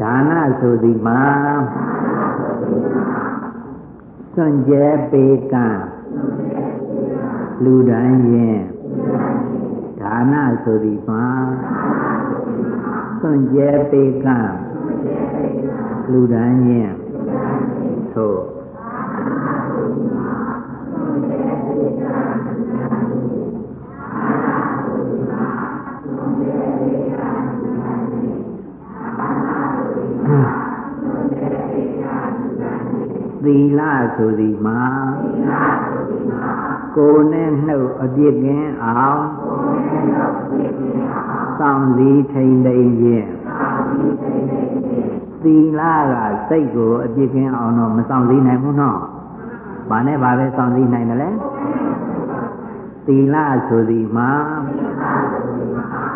ဒါနဆိုသည်မှာစွန့်ကြဲပေကံလူတန်းရင်ဒါနဆိုသည်မှာစွန့်ကြဲပေကံလူတန်းရင်သို့ သီလဆိုသည်မှာကိုယ်နဲ့နှုတ်အပြစ်ကင်းအောင်စောင့်စည်းထိန်သိမ်းခြင်းသီလကစိတ်ကိုအပြစ်ကင်းအောင်တော့မစောင့်စည်းနိုင်ဘူးနော်။ဘာနဲ့ဘာပဲစောင့်စည်းနိုင်တယ်လဲ။သီလဆိုသည်မှာ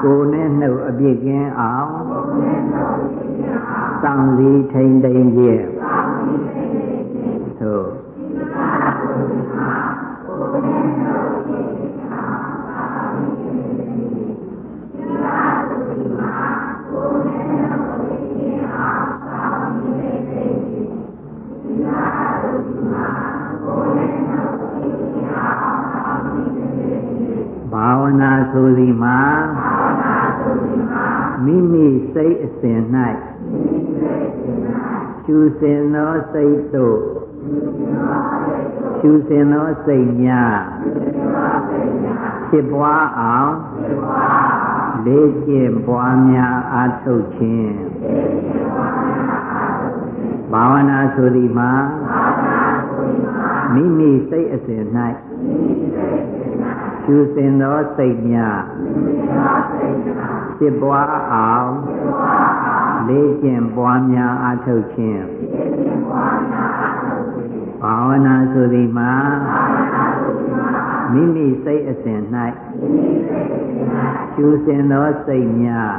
ကိုယ်နဲ့နှုတ်အပြစ်ကင်းအောင် စောင့်စည်းထိန်သိမ်းခြင်းသို့ဘာဝနာဆိုသည်မှာမိမိစိတ်အစဉ်၌ ကျူစင်သောစိတ်တို့ကျူစင်သောစိတ်များဖြစ်ပွားအောင်လေ့ကျင့်ပွားများအားထုတ်ခြင်းဘာဝနာဆိုသည်မှာမိမိစိတ်အစဉ်၌ ကျူစင်သောစိတ်များဖြစ်ပွားအောင်လေ့ကျင့်ပွားများအားထုတ်ခြင်းဘာဝနာဆိုသည်မှာမိမိစိတ်အစဉ်၌ကျူစင်သောစိတ်များ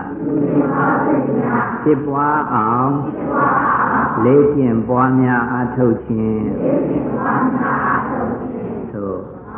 ဖြစ်ပွားအောင်လေ့ကျင့်ပွားများအားထုတ်ခြင်းသို့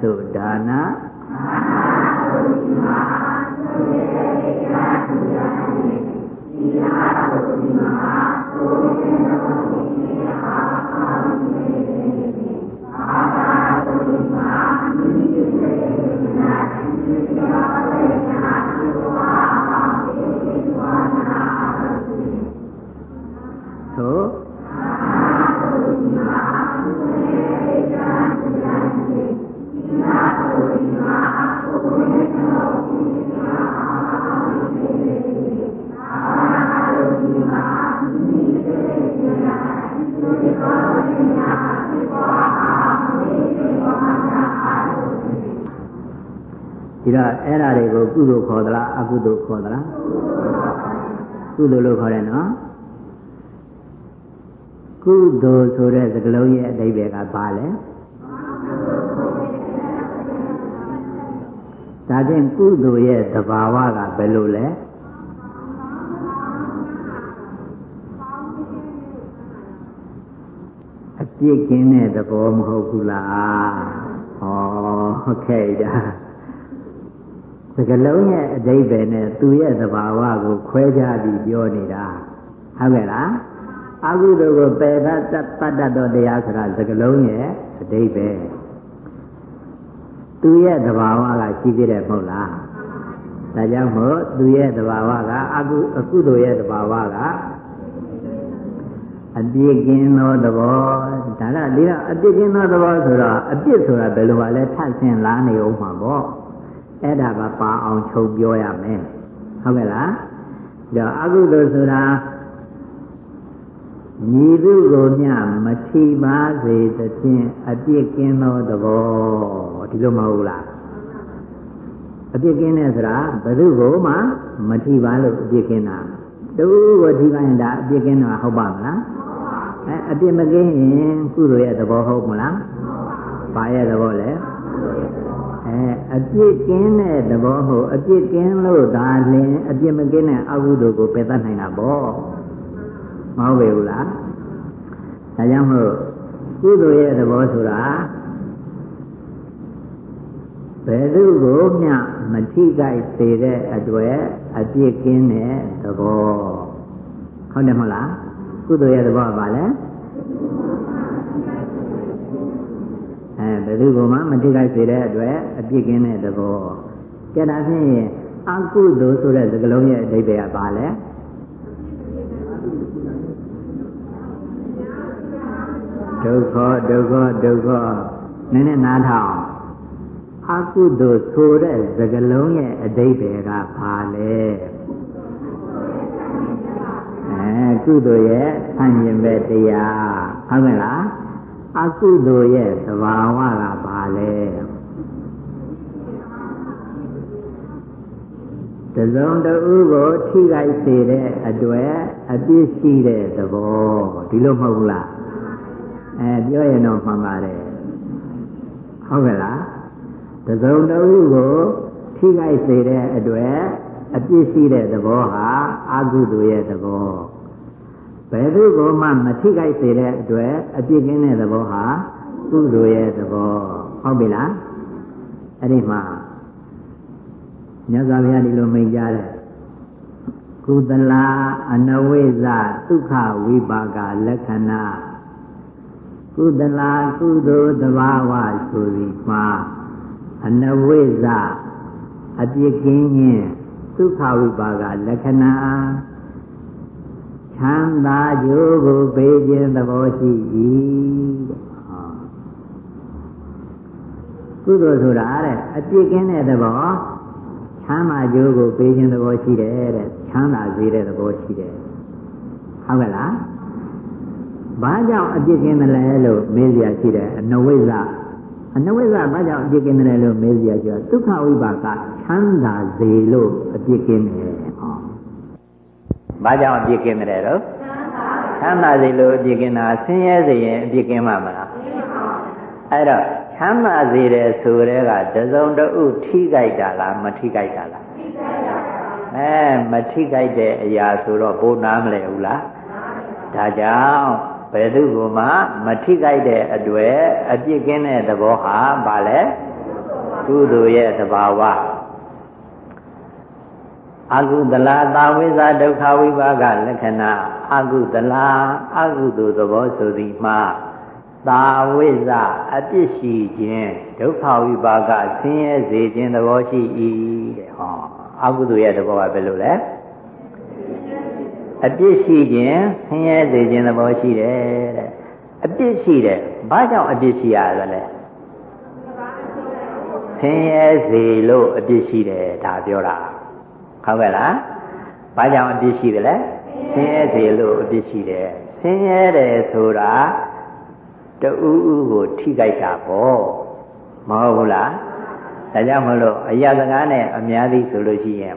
ဆိုဒါနသို့ ဒီတော့အဲ့ဓာတွေကိုကုသိုလ်ခေါ်သလားအကုသိုလ်ခေါ်သလားကုသိုလ်လို့ခေါ်တယ်နော်ကုသိုလ်ဆိုတဲ့စကားလုံးရဲ့အဓိပ္ပာယ်ကဘာလဲ ဒါဖြင့်ကုသိုလ်ရဲ့သဘာဝကဘယ်လိုလဲအပြစ်ကင်းတဲ့သဘောမဟုတ်ဘူးလားဟောဟုတ်ကဲ့ဒါစကလုံးရဲ့အဓိပ္ပာယ်နဲ့သူရဲ့သဘာဝကိုခွဲခြားပြီးပြောနေတာဟုတ်ကဲ့လားအကုသိုလ်ကိုပယ်သတ်တတ်တတ်သောတရားဆိုတာစကလုံးရဲ့အဓိပ္ပာယ် သူရဲ့သဘာဝကရှိသေးတယ်မဟုတ်လားဒါကြောင့်မို့သူရဲ့သဘာဝကအကုအကုသိုလ်ရဲ့သဘာဝကအပြစ်ကင်းသောသဘောဒါကဒီတော့အပြစ်ကင်းသောသဘောဆိုတော့အပြစ်ဆိုတာဘယ်လိုပါလဲထပ်ဆင်လာနေအောင်မှာပေါ့အဲ့ဒါကပါအောင်ချုပ်ပြောရမယ်ဟုတ်ကဲ့လားဒါအကုသိုလ်ဆိုတာညီသူကိုမျှမထီပါစေသဖြင့်အပြစ်ကင်းသောသဘော ဒီလိုမဟုတ်လားအပြစ်ကင်းတဲ့ဆိုတာဘယ်သူကိုမှမထီပါလို့အပြစ်ကင်းတာတူကိုထိခိုက်ရင်ဒါအပြစ်ကင်းတာဟုတ်ပါမလားအဲအပြစ်မကင်းရင်ကုသိုလ်ရဲ့သဘောဟုတ်မလားဘာရဲ့သဘောလဲအဲအပြစ်ကင်းတဲ့သဘောဟုတ်အပြစ်ကင်းလို့ဒါလင်အပြစ်မကင်းတဲ့အကုသိုလ်ကိုပယ်တတ်နိုင်တာပေါ့မဟုတ်ပေဘူးလားဒါကြောင့်မို့ကုသိုလ်ရဲ့သဘောဆိုတာ ဘယ်သူကိုမျှမထိခိုက်စေတဲ့အတွက်အပြစ်ကင်းတဲ့သဘောဟုတ်တယ်မဟုတ်လားကုသိုလ်ရဲ့သဘောကဘာလဲအဲဘယ်သူကမှမထိခိုက်စေတဲ့အတွက်အပြစ်ကင်းတဲ့သဘောကြတာဖြင့်အကုသိုလ်ဆိုတဲ့စကားလုံးရဲ့အဓိပ္ပာယ်ကဘာလဲဒုက္ခဒုက္ခဒုက္ခနည်းနည်းနားထောင် အကုသိုလ်ဆိုတဲ့စကားလုံးရဲ့အဓိပ္ပာယ်ကဘာလဲအဲကုသိုလ်ရဲ့ဆန့်ကျင်ဘက်တရားဟုတ်ကဲ့လားအကုသိုလ်ရဲ့သဘာဝကဘာလဲတစုံတဦးကိုထိခိုက်စေတဲ့အတွက်အပြစ်ရှိတဲ့သဘောဒီလိုမဟုတ်ဘူးလားအဲပြောရင်တော့မှန်ပါတယ်ဟုတ်ကဲ့လား တစုံတဦးကိုထိခိုက်စေတဲ့အတွက်အပြစ်ရှိတဲ့သဘောဟာအကုသိုလ်ရဲ့သဘောဘယ်သူကိုမှမထိခိုက်စေတဲ့အတွက်အပြစ်ကင်းတဲ့သဘောဟာကုသိုလ်ရဲ့သဘောဟုတ်ပြီလားအဲ့ဒီမှာမြတ်စွာဘုရားဒီလိုမိန့်ကြားတယ်ကုသလာအနဝိဇဒုက္ခဝိပါကလက္ခဏာကုသလာကုသိုလ်သဘာဝဆိုပြီးမှာ အနဝိဇအပြစ်ကင်းခြင်းဒုက္ခဝိပါကလက္ခဏာချမ်းသာကြိုးကိုပေးခြင်းသဘောရှိ၏ကုသိုလ်ဆိုတာတဲ့အပြစ်ကင်းတဲ့သဘောချမ်းသာကြိုးကိုပေးခြင်းသဘောရှိတယ်တဲ့ချမ်းသာစေတဲ့သဘောရှိတယ်ဟုတ်ကဲ့လားဘာကြောင့်အပြစ်ကင်းတယ်လဲလို့မေးစရာရှိတယ်အနဝိဇ္ဇ အနဝိဇ္ဇဘာကြောင့်အပြစ်ကင်းတယ်လို့မေးစရာရှိတော့ဒုက္ခဝိပါကချမ်းသာစေလို့အပြစ်ကင်းတယ်ဟောဘာကြောင့်အပြစ်ကင်းတယ်တော့ချမ်းသာစေလို့အပြစ်ကင်းတာဆင်းရဲစေရင်အပြစ်ကင်းမှာမလားအဲ့တော့ချမ်းသာစေတယ်ဆိုတဲ့ကတစုံတဦးထိကြိုက်တာလားမထိကြိုက်တာလားထိကြိုက်တာအဲမထိကြိုက်တဲ့အရာဆိုတော့ဘိုးနားမလဲဘူးလားဒါကြောင့် ဘယ်သူကမှမထိကြိုက်တဲ့အတွက်အပြစ်ကင်းတဲ့သဘောဟာဘာလဲကုသိုလ်ရဲ့သဘာဝအကုသလာသာဝိဇာဒုက္ခဝိပါကလက္ခဏာအကုသလာအကုသိုလ်သဘောဆိုသည်မှာသာဝိဇအပြစ်ရှိခြင်းဒုက္ခဝိပါကဆင်းရဲစေခြင်းသဘောရှိ၏တဲ့ဟောအကုသိုလ်ရဲ့သဘောကဘယ်လိုလဲ အပြစ်ရှိခြင်းဆင်းရဲစေခြင်းသဘောရှိတယ်တဲ့အပြစ်ရှိတယ်ဘာကြောင့်အပြစ်ရှိရသလဲဆင်းရဲစေလို့အပြစ်ရှိတယ်ဒါပြောတာဟုတ်ကဲ့လားဘာကြောင့်အပြစ်ရှိတယ်လဲဆင်းရဲစေလို့အပြစ်ရှိတယ်ဆင်းရဲတယ်ဆိုတာတူဥဥကိုထိကြိုက်တာပေါ့မဟုတ်ဘူးလားဒါကြောင့်မလို့အရာစကားနဲ့အများကြီးဆိုလို့ရှိရင်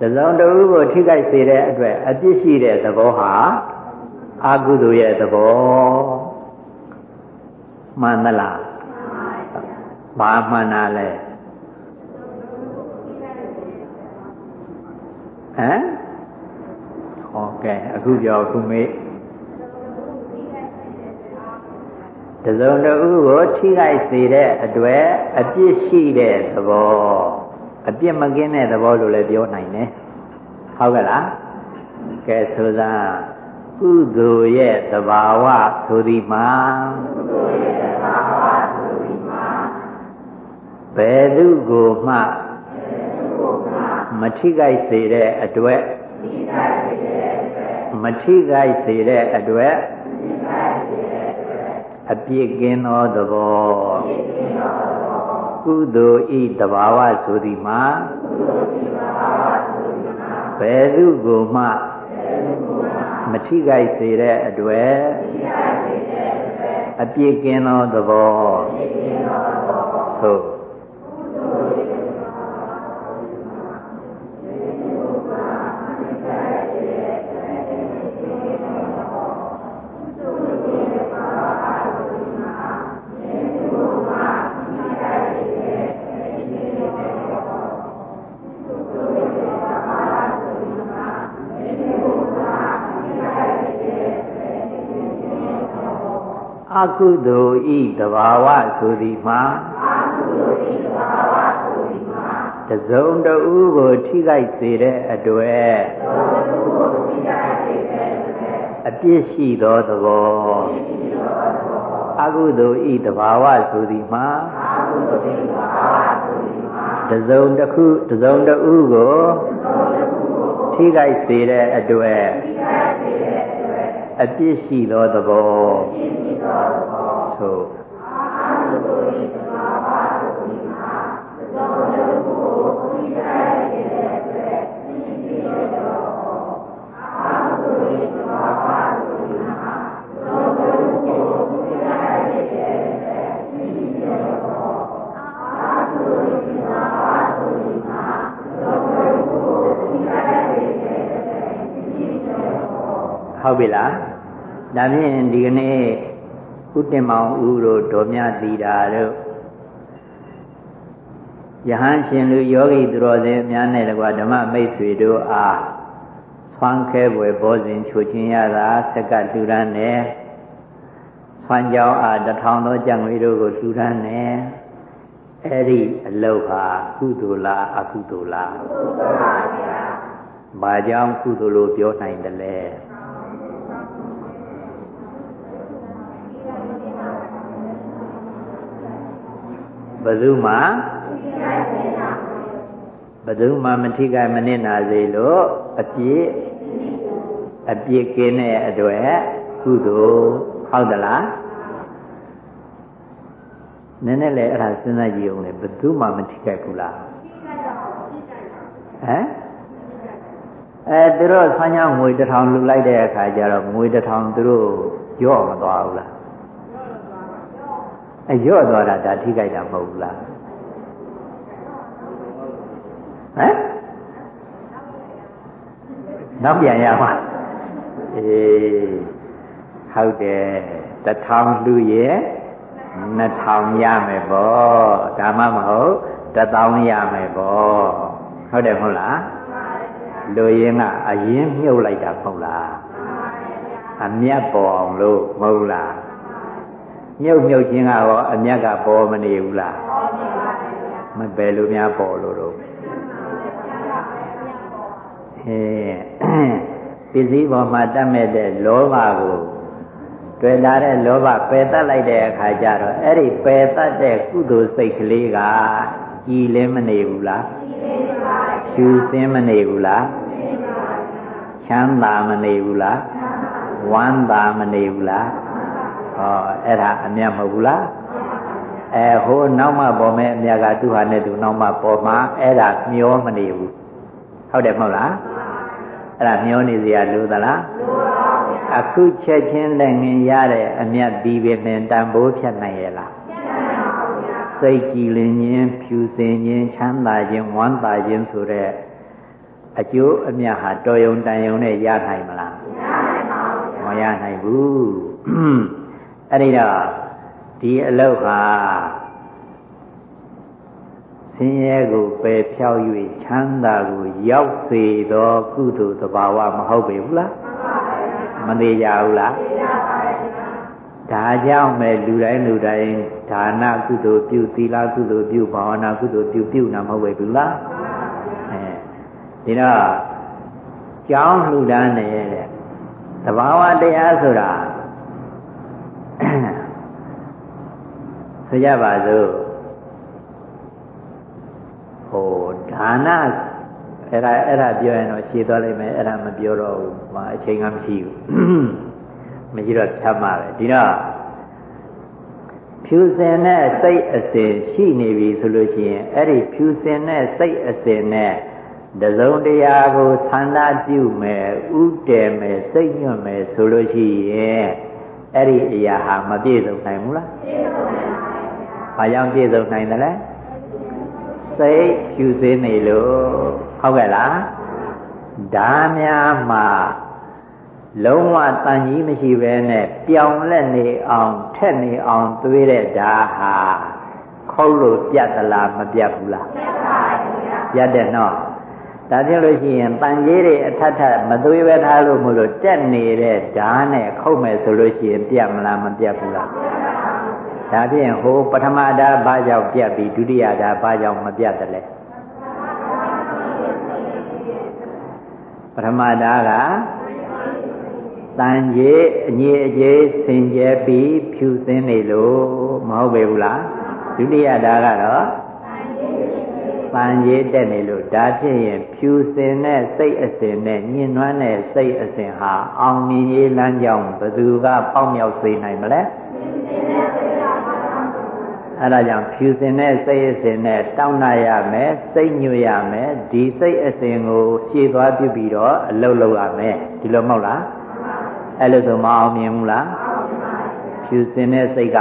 တစုံတူဥကိုထိကြိုက်စေတဲ့အတွက်အပြစ်ရှိတဲ့သဘောဟာအာကုသိုလ်ရဲ့သဘောမှန်သလားဘာမှန်တာလဲဟမ်ဟောကဲအခုပြောခုမေးတစုံတဦးကိုထိခိုက်စေတဲ့အတွက်အပြစ်ရှိတဲ့သဘော အပြစ်မကင်းတဲ့သဘောလို့လည်းပြောနိုင်တယ်ဟုတ်ကဲ့လားကဲဆိုသာကုသိုလ်ရဲ့သဘာဝဆိုဒီမှာကုသိုလ်ရဲ့သဘာဝဆိုဒီမှာဘယ်သူကိုမှမထိခိုက်စေတဲ့အတွက်မထိခိုက်စေတဲ့အတွက်အပြစ်ကင်းသောသဘော ကုသိုလ်ဤတဘာဝဆိုသည်မှာဘယ်သူကိုမှမထိခိုက်စေတဲ့အတွက်အပြစ်ကင်းသောသဘောသို့ အကုသိုလ်ဤတဘာဝဆိုသည်မှာတစုံတဦးကိုထိခိုက်စေတဲ့အတွက်အပြစ်ရှိသောသဘောအကုသိုလ်ဤတဘာဝဆိုသည်မှာတစုံတစ်ခုတစုံတဦးကိုထိခိုက်စေတဲ့အတွက်အပြစ်ရှိသောသဘော သို့ဟုတ်ပြီလားဒါဖြင့်ဒီကနေ့ ဥတ္တမောင်ဦးတို့ဒေါ်မြသီတာတို့ယဟန်ရှင်လူယောဂီသူတော်စင်အများနဲ့တကွာဓမ္မမိတ်ဆွေတို့အားဆွမ်းခဲပွဲဘောဇင်ချိုချင်းရတာဆက်ကတူရန်နဲ့ဆွမ်းကြောင်းအားတထောင်သောကြံငွေတို့ကိုတူရန်နဲ့အဲ့ဒီအလုတ်ဟာကုသိုလ်လားအကုသိုလ်လားကုသိုလ်ပါဗျာ။ဘာကြောင့်ကုသိုလ်လို့ပြောနိုင်တယ်လဲ။ ဘယ်သူမှဘယ်သူမှမထိခိုက်မနစ်နာစေလို့အပြစ်အပြစ်ကင်းတဲ့အတွက်ကုသိုလ်ဟုတ်သလားနည်းနည်းလေအဲ့ဒါစဉ်းစားကြည့်အောင်လေဘယ်သူမှမထိခိုက်ဘူးလားဟမ်အဲသူတို့ဆန်းချောင်းငွေတစ်ထောင်လှူလိုက်တဲ့အခါကျတော့ငွေတစ်ထောင်သူတို့ရော့မသွားဘူးလား အရော့သွားတာဒါထိခိုက်တာမဟုတ်ဘူးလားဟမ်နောက်ပြန်ရမှာအေးဟုတ်တယ်တထောင်လူရဲ့နှစ်ထောင်ရမယ်ပေါ့ဒါမှမဟုတ်တသောင်းရမယ်ပေါ့ဟုတ်တယ်မဟုတ်လားလူရင်ကအရင်မြုပ်လိုက်တာမဟုတ်လားအမျက်ပေါ်အောင်လို့မဟုတ်လား မြုပ်မြုပ်ခြင်းကရောအမြတ်ကပေါ်မနေဘူးလားမပဲလို့များပေါ်လို့တော့ဟဲ့ပစ္စည်းပေါ်မှာတတ်မဲ့တဲ့လောဘကိုတွေ့လာတဲ့လောဘပယ်တတ်လိုက်တဲ့အခါကျတော့အဲ့ဒီပယ်တတ်တဲ့ကုသိုလ်စိတ်ကလေးကကြည်လင်းမနေဘူးလားဖြူစင်းမနေဘူးလားချမ်းသာမနေဘူးလားဝမ်းသာမနေဘူးလား ဟောအဲ့ဒါအမြတ်မဟုတ်ဘူးလားအဲဟိုနောက်မှပေါ်မဲ့အမြတ်ကသူ့ဟာနဲ့သူနောက်မှပေါ်မှာအဲ့ဒါမျောမနေဘူးဟုတ်တယ်မဟုတ်လားအဲ့ဒါမျောနေစရာလိုသလားလိုပါဘူးအခုချက်ချင်းလက်ငင်ရတဲ့အမြတ်ဒီပဲနဲ့တန်ဖိုးဖြတ်နိုင်ရဲ့လားစိတ်ကြည်လင်ခြင်းဖြူစင်ခြင်းချမ်းသာခြင်းဝမ်းသာခြင်းဆိုတဲ့အကျိုးအမြတ်ဟာတော်ယုံတန်ယုံနဲ့ရနိုင်မလားမရနိုင်ဘူး အဲ့ဒီတော့ဒီအလုတ်ဟာဆင်းရဲကိုပယ်ဖြောက်၍ချမ်းသာကိုရောက်စေသောကုသိုလ်သဘာဝမဟုတ်ပေဘူးလားမသေးကြဘူးလားဒါကြောင့်မဲ့လူတိုင်းလူတိုင်းဒါနကုသိုလ်ပြုသီလကုသိုလ်ပြုဘာဝနာကုသိုလ်ပြုပြုနာမဟုတ်ပဲဘူးလားအဲဒီတော့ကြောင်းလှူဒန်းနေတဲ့သဘာဝတရားဆိုတာ ဆိုကြပါစို့ဟိုဒါနအဲ့ဒါအဲ့ဒါပြောရင်တော့ရှည်သွားလိမ့်မယ်အဲ့ဒါမပြောတော့ဘူးမအချိန်ကမရှိဘူးမရှိတော့ဖြတ်မှာပဲဒီတော့ဖြူစင်တဲ့စိတ်အစဉ်ရှိနေပြီဆိုလို့ရှိရင်အဲ့ဒီဖြူစင်တဲ့စိတ်အစဉ်နဲ့တစုံတရာကိုသန္တာပြုမယ်ဥတည်မယ်စိတ်ညွတ်မယ်ဆိုလို့ရှိရင်အဲ့ဒီအရာဟာမပြည့်စုံနိုင်ဘူးလားပြည့်စုံနိုင်ပါ ဘာကြောင့်ပြည့်စုံနိုင်တယ်လဲစိတ်ဖြူစင်းနေလို့ဟုတ်ကဲ့လားဒါများမှာလုံးဝတန်ကြီးမရှိပဲနဲ့ပြောင်းလဲနေအောင်ထက်နေအောင်သွေးတဲ့ဓာဟာခုတ်လို့ပြတ်သလားမပြတ်ဘူးလားပြတ်ပါဘူးပြတ်တယ်နော်ဒါဖြစ်လို့ရှိရင်တန်ကြီးတွေအထက်ထပ်မသွေးပဲထားလို့မလို့တက်နေတဲ့ဓာတ်နဲ့ခုတ်မယ်ဆိုလို့ရှိရင်ပြတ်မလားမပြတ်ဘူးလား ဒါဖြင့်ဟိုပထမဓာတ်ဘာကြောင့်ပြတ်ပြီးဒုတိယဓာတ်ဘာကြောင့်မပြတ်တယ်လဲပထမဓာတ်ကတန်ကြီးအငြိအကျေးစင်ကြဲပြီးဖြူစင်းနေလို့မဟုတ်ပေဘူးလားဒုတိယဓာတ်ကတော့ပန်ကြီးတက်နေလို့ဒါဖြစ်ရင်ဖြူစင်တဲ့စိတ်အစဉ်နဲ့ညှဉ်းနှွမ်းတဲ့စိတ်အစဉ်ဟာအောင်မြင်ရေးလမ်းကြောင်းဘယ်သူကပေါက်မြောက်စေနိုင်မလဲ အဲဒါကြောင့်ဖြူစင်တဲ့စိတ်အစဉ်နဲ့တောင်းနာရမယ်စိတ်ညွတ်ရမယ်ဒီစိတ်အစဉ်ကိုရှည်သွားပြုပြီးတော့အလုပ်လုပ်ရမယ်ဒီလိုမဟုတ်လားအဲ့လိုဆိုမအောင်မြင်ဘူးလားဖြူစင်တဲ့စိတ်က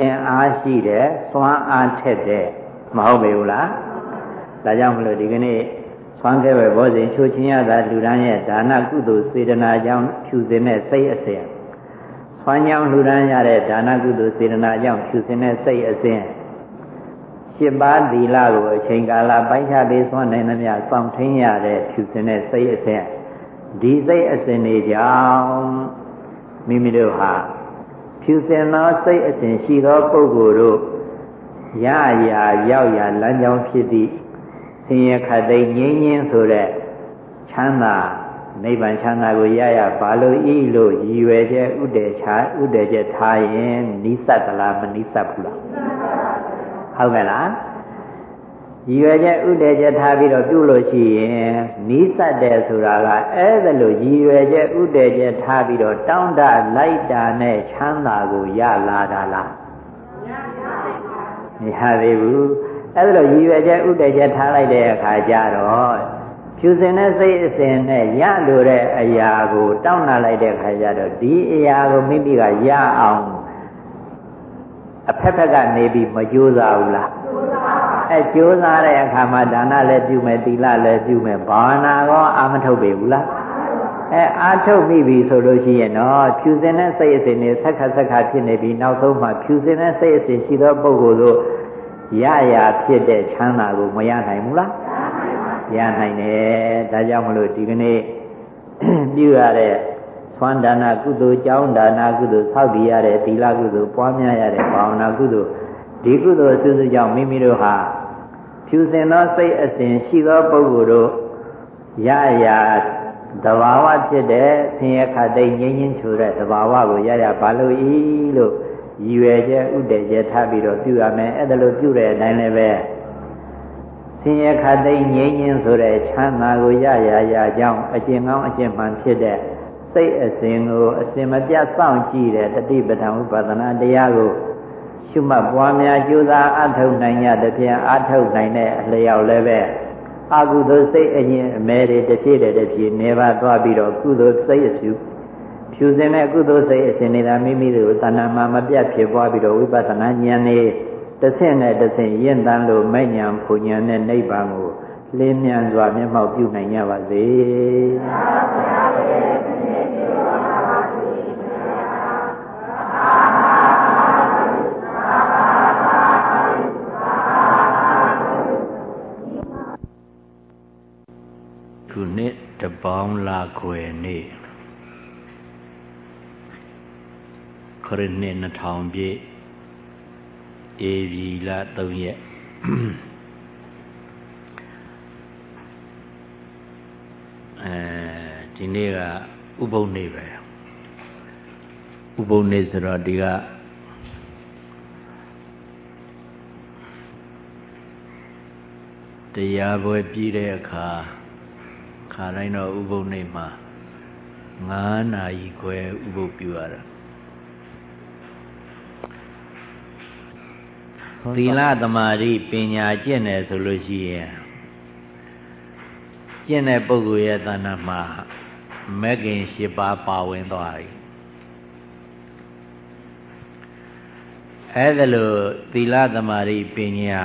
အင်အားရှိတယ်စွမ်းအားထက်တယ်မဟုတ်ပေဘူးလားဒါကြောင့်မလို့ဒီကနေ့ဆွမ်းခဲ့ပဲဘောဇင်ချိုးချင်းရတာလူတန်းရဲ့ဒါနကုသိုလ်စေတနာကြောင့်ဖြူစင်တဲ့စိတ်အစဉ် ဆွမ်းကြောင်းလူတန်းရတဲ့ဒါနကုသိုလ်စေတနာကြောင့်ဖြူစင်တဲ့စိတ်အစဉ်ရှင်းပါးသီလကိုအချိန်ကာလပိုင်းခြားပြီးဆွမ်းနိုင်သမျှစောင့်ထင်းရတဲ့ဖြူစင်တဲ့စိတ်အစဉ်ဒီစိတ်အစဉ်တွေကြောင့်မိမိတို့ဟာဖြူစင်သောစိတ်အစဉ်ရှိသောပုဂ္ဂိုလ်တို့ရရာရောက်ရာလမ်းကြောင်းဖြစ်သည့်ဆင်းရဲခတ်သိမ်းငြိမ်းချင်းဆိုတဲ့ချမ်းသာ နိဗ္ဗာန်ချမ်းသာကိုရရဘာလို့ဤလို့ရည်ရွယ်ချက်ဥတည်ချာဥတည်ချက်ထားရင်နိစ္စသလားမနိစ္စဘူးလားဟုတ်ကဲ့လားရည်ရွယ်ချက်ဥတည်ချက်ထားပြီးတော့ပြုလို့ရှိရင်နိစ္စတယ်ဆိုတာကအဲ့ဒါလို့ရည်ရွယ်ချက်ဥတည်ချက်ထားပြီးတော့တောင်းတလိုက်တာနဲ့ချမ်းသာကိုရလာတာလားမရသေးဘူးအဲ့ဒါလိုရည်ရွယ်ချက်ဥတည်ချက်ထားလိုက်တဲ့အခါကျတော့ ဖြူစင်တဲ့စိတ်အစဉ်နဲ့ရလိုတဲ့အရာကိုတောင်းနာလိုက်တဲ့အခါကျတော့ဒီအရာကိုမိမိကရအောင်အဖက်ဖက်ကနေပြီးမကြိုးစားဘူးလားအဲကြိုးစားတဲ့အခါမှာဒါနလည်းပြုမယ်သီလလည်းပြုမယ်ဘာဝနာကောအာမထုတ်ပေဘူးလားအဲအာထုတ်မိပြီဆိုလို့ရှိရင်တော့ဖြူစင်တဲ့စိတ်အစဉ်တွေဆက်ခါဆက်ခါဖြစ်နေပြီးနောက်ဆုံးမှဖြူစင်တဲ့စိတ်အစဉ်ရှိသောပုဂ္ဂိုလ်တို့ရရဖြစ်တဲ့ချမ်းသာကိုမရနိုင်ဘူးလား ရနိုင်တယ်ဒါကြောင့်မလို့ဒီကနေ့ပြုရတဲ့သွမ်းဒါနကုသိုလ်ကြောင်းဒါနကုသိုလ်ဆောက်တည်ရတဲ့သီလကုသိုလ်ပွားများရတဲ့ဘာဝနာကုသိုလ်ဒီကုသိုလ်အစုစုကြောင့်မိမိတို့ဟာဖြူစင်သောစိတ်အစဉ်ရှိသောပုဂ္ဂိုလ်တို့ရရတဘာဝဖြစ်တဲ့ဆင်းရဲခတ်သိမ်းငြိမ်းချင်းချိုတဲ့တဘာဝကိုရရဘာလို့ဤလို့ရည်ရွယ်ချက်ဥတည်ချက်ထားပြီးတော့ပြုရမယ်အဲ့ဒါလို့ပြုတဲ့အတိုင်းလည်းပဲ ဆင်းရဲခတ်သိမ်းငြိမ်းချင်းဆိုတဲ့ချမ်းသာကိုရရရကြောင်းအကျင့်ကောင်းအကျင့်မှန်ဖြစ်တဲ့စိတ်အစဉ်ကိုအစဉ်မပြတ်စောင့်ကြည့်တဲ့တတိပဋ္ဌာန်ဥပဒနာတရားကိုရှုမှတ်ပွားများကြိုးစားအထောက်နိုင်ရတဲ့ဖြင့်အထောက်နိုင်တဲ့အလျောက်လည်းပဲအကုသိုလ်စိတ်အရင်အမဲတွေတစ်ဖြည့်တဲ့တစ်ဖြည့်နေပါသွားပြီးတော့ကုသိုလ်စိတ်အစုဖြူစင်တဲ့ကုသိုလ်စိတ်အစဉ်နေတာမိမိတို့တဏ္ဍာမှာမပြတ်ဖြစ်ပွားပြီးတော့ဝိပဿနာဉာဏ်နဲ့ တစ်ဆင့်နဲ့တစ်ဆင့်ရင့်တန်းလို့မဲ့ဉာဏ်ဖူဉာဏ်နဲ့နိဗ္ဗာန်ကိုလင်းမြန်စွာမျက်မှောက်ပြုနိုင်ကြပါစေခုနှစ်တပေါင်းလာခွေနေ့ခရစ်နှစ်2000ပြည့် ဧပြီလ3ရက်အဲဒီနေ့ကဥပုံနေ့ပဲဥပုံနေ့ဆိုတော့ဒီကတရားပွဲပြီးတဲ့အခါခါတိုင်းတော့ဥပုံနေ့မှာ9နာရီခွဲဥပုပ်ပြုရတာ သီလသမာဓိပညာကျင့်တယ်ဆိုလို့ရှိရင်ကျင့်တဲ့ပုဂ္ဂိုလ်ရဲ့တဏ္ဍာမှာမဂ်ခင်၈ပါးပါဝင်သွားပြီအဲ့ဒါလို့သီလသမာဓိပညာ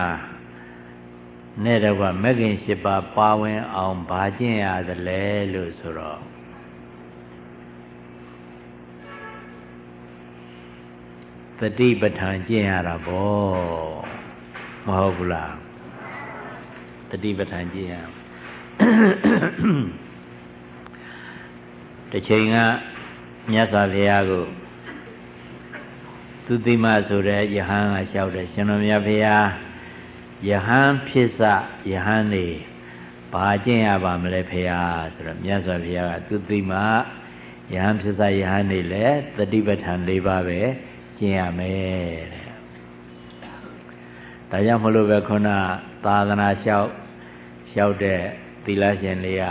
နဲ့တော့ကမဂ်ခင်၈ပါးပါဝင်အောင်ဘာကျင့်ရသလဲလို့ဆိုတော့ တတိပဋ္ဌာန်ကျင့်ရတာဗောမဟုတ်ဘူးလားတတိပဋ္ဌာန်ကျင့်ရတစ်ချိန်ကမြတ်စွာဘုရားကိုသူတိမဆိုတဲ့ယဟန်ကလျှောက်တယ်ရှင်တော်မြတ်ဘုရားယဟန်ဖြစ်စယဟန်နေဘာကျင့်ရပါမလဲဖေဟာဆိုတော့မြတ်စွာဘုရားကသူတိမယဟန်ဖြစ်စယဟန်နေလေတတိပဋ္ဌာန်၄ပါးပဲ ကျင့်ရမယ်တဲ့ဒါကြောင့်မလို့ပဲခုနသာသနာလျှောက်လျှောက်တဲ့သီလရှင်လေးက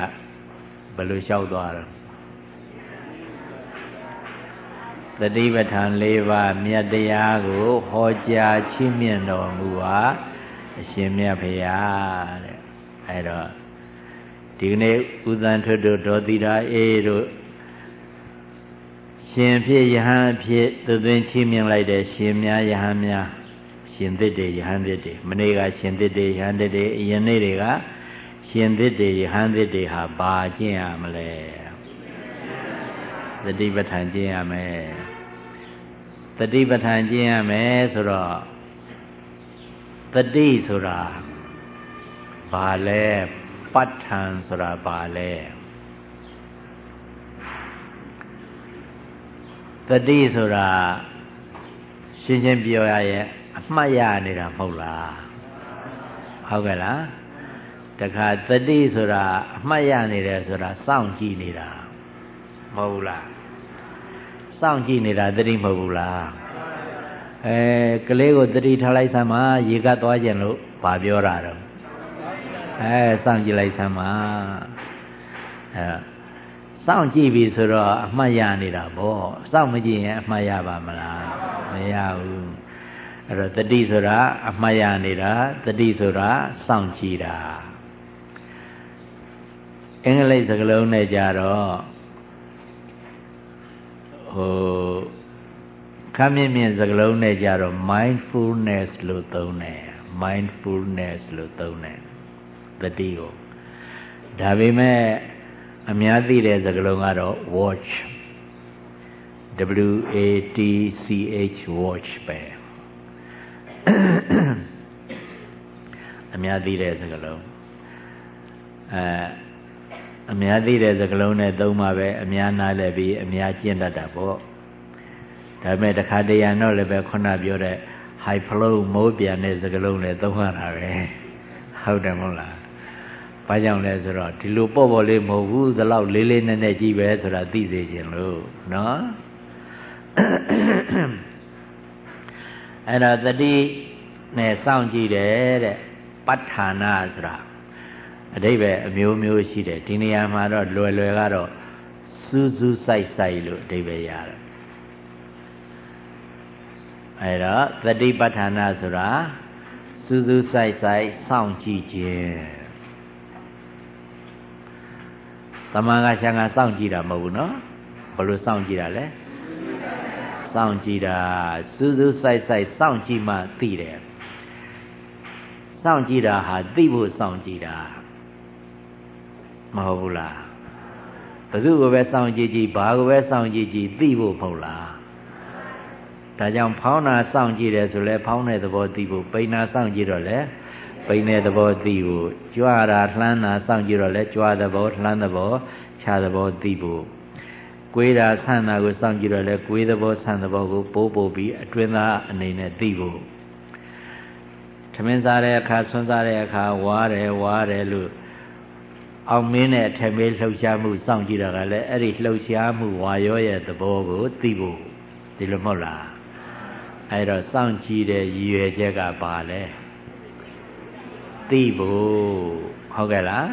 ဘယ်လိုလျှောက်သွားတော့တတိပဋ္ဌာန်၄ပါးမြတ်တရားကိုဟောကြားချီးမြှင့်တော်မူပါအရှင်မြတ်ဖရာတဲ့အဲတော့ဒီကနေ့ဥဒ္ဒံထွတ်တို့ဒေါသီရာအေးတို့ ရှင်ဖြစ်ယဟန်ဖြစ်သူသွင်းချီးမြှင့်လိုက်တဲ့ရှင်များယဟန်များရှင်သစ်တွေယဟန်သစ်တွေမနေ့ကရှင်သစ်တွေယဟန်သစ်တွေယနေ့တွေကရှင်သစ်တွေယဟန်သစ်တွေဟာဘာကျင့်ရမလဲသတိပဋ္ဌာန်ကျင့်ရမယ်တတိပဋ္ဌာန်ကျင့်ရမယ်ဆိုတော့တတိဆိုတာဘာလဲပဋ္ဌာန်ဆိုတာဘာလဲ တတိဆိုတာရှင်းရှင်းပြောရရဲ့အမှတ်ရနေတာမဟုတ်လားဟုတ်ကဲ့လားတခါတတိဆိုတာအမှတ်ရနေတယ်ဆိုတာစောင့်ကြည့်နေတာမဟုတ်လားစောင့်ကြည့်နေတာတတိမဟုတ်ဘူးလားအဲကလေးကိုတတိထားလိုက်စမ်းပါရေကသွားကြလို့ဘာပြောတာတော့အဲစောင့်ကြည့်လိုက်စမ်းပါအဲ စောင့်ကြည့်ပြီဆိုတော့အမှတ်ရနေတာပေါ့စောင့်မကြည့်ရင်အမှတ်ရပါမလားမရဘူးအဲ့တော့တတိဆိုတာအမှတ်ရနေတာတတိဆိုတာစောင့်ကြည့်တာအင်္ဂလိပ်စကားလုံးနဲ့ကြတော့ဟိုခမ်းမြင့်မြင့်စကားလုံးနဲ့ကြတော့ mindfulness လို့သုံးတယ် mindfulness လို့သုံးတယ်တတိကိုဒါပေမဲ့ အများသိတဲ့စကားလုံးကတော့ watch W A T C H watch ပဲအများသိတဲ့စကားလုံးအဲအများသိတဲ့စကားလုံးနဲ့သုံးပါပဲအများနားလည်ပြီးအများကျင့်တတ်တာပေါ့ဒါပေမဲ့တခါတရံတော့လည်းပဲခုနပြောတဲ့ high flow မိုးပြန်တဲ့စကားလုံးနဲ့သုံးရတာပဲဟုတ်တယ်မဟုတ်လား ဘာကြောင့်လဲဆိုတော့ဒီလိုပေါ့ပေါ့လေးမဟုတ်ဘူးဒီလောက်လေးလေးနက်နက်ကြီးပဲဆိုတာသိစေခြင်းလို့နော်အဲ့တော့တတိနဲ့စောင့်ကြည့်တယ်တဲ့ပဋ္ဌာနာဆိုတာအတိပဲအမျိုးမျိုးရှိတယ်ဒီနေရာမှာတော့လွယ်လွယ်ကတော့စူးစူးစိုက်စိုက်လို့အတိပဲရတယ်အဲ့တော့တတိပဋ္ဌာနာဆိုတာစူးစူးစိုက်စိုက်စောင့်ကြည့်ခြင်း တမန်ကရှံကစောင့်ကြည့်တာမဟုတ်ဘူးနော်ဘယ်လိုစောင့်ကြည့်တာလဲစောင့်ကြည့်တာစူးစူးစိုက်စိုက်စောင့်ကြည့်မှသိတယ်စောင့်ကြည့်တာဟာသိဖို့စောင့်ကြည့်တာမဟုတ်ဘူးလားဘယ်သူကိုပဲစောင့်ကြည့်ကြည့်ဘာကိုပဲစောင့်ကြည့်ကြည့်သိဖို့မဟုတ်လားဒါကြောင့်ဖောင်းတာစောင့်ကြည့်တယ်ဆိုလဲဖောင်းတဲ့သဘောသိဖို့ပိန်တာစောင့်ကြည့်တော့လဲ ပိန်တဲ့သဘောသိဖို့ကြွားတာလှမ်းတာစောင့်ကြည့်တော့လဲကြွားသဘောလှမ်းသဘောခြားသဘောသိဖို့ကွေးတာဆန့်တာကိုစောင့်ကြည့်တော့လဲကွေးသဘောဆန့်သဘောကိုပိုးပို့ပြီးအတွင်းသားအနေနဲ့သိဖို့ထမင်းစားတဲ့အခါဆွမ်းစားတဲ့အခါဝါတယ်ဝါတယ်လို့အောင်မင်းနဲ့ထမေးလှုပ်ရှားမှုစောင့်ကြည့်တာကလည်းအဲ့ဒီလှုပ်ရှားမှုဝါရောရဲ့သဘောကိုသိဖို့ဒီလိုမဟုတ်လားအဲ့တော့စောင့်ကြည့်တဲ့ရည်ရွယ်ချက်ကဘာလဲ သိဖို့ဟုတ်ကဲ့လား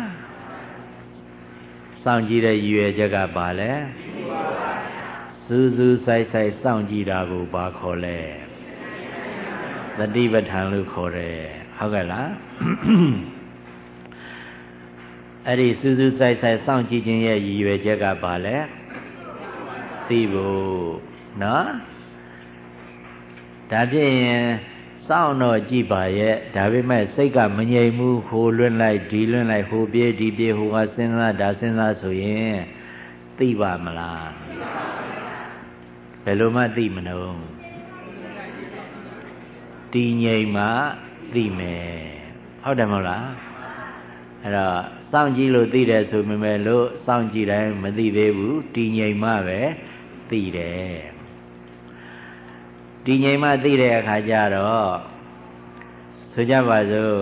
စောင့်ကြည့်တဲ့ရည်ရွယ်ချက်ကဘာလဲစူးစူးဆိုင်ဆိုင်စောင့်ကြည့်တာကိုဘာခေါ်လဲသတိပဋ္ဌာန်လို့ခေါ်တယ်ဟုတ်ကဲ့လားအဲ့ဒီစူးစူးဆိုင်ဆိုင်စောင့်ကြည့်ခြင်းရဲ့ရည်ရွယ်ချက်ကဘာလဲသိဖို့နော်ဒါဖြစ်ရင် စောင့်တော့ကြည့်ပါရဲ့ဒါပေမဲ့စိတ်ကမငြိမ်ဘူးဟိုလွင့်လိုက်ဒီလွင့်လိုက်ဟိုပြေးဒီပြေးဟိုကစဉ်းစားဒါစဉ်းစားဆိုရင်သိပါမလားဘယ်လိုမှသိမနှုံးတည်ငြိမ်မှသိမယ်ဟုတ်တယ်မဟုတ်လားအဲ့တော့စောင့်ကြည့်လို့သိတယ်ဆိုပေမဲ့လို့စောင့်ကြည့်တိုင်းမသိသေးဘူးတည်ငြိမ်မှပဲသိတယ် တည်ငြိမ်မှသိတဲ့အခါကျတော့ဆိုကြပါစို့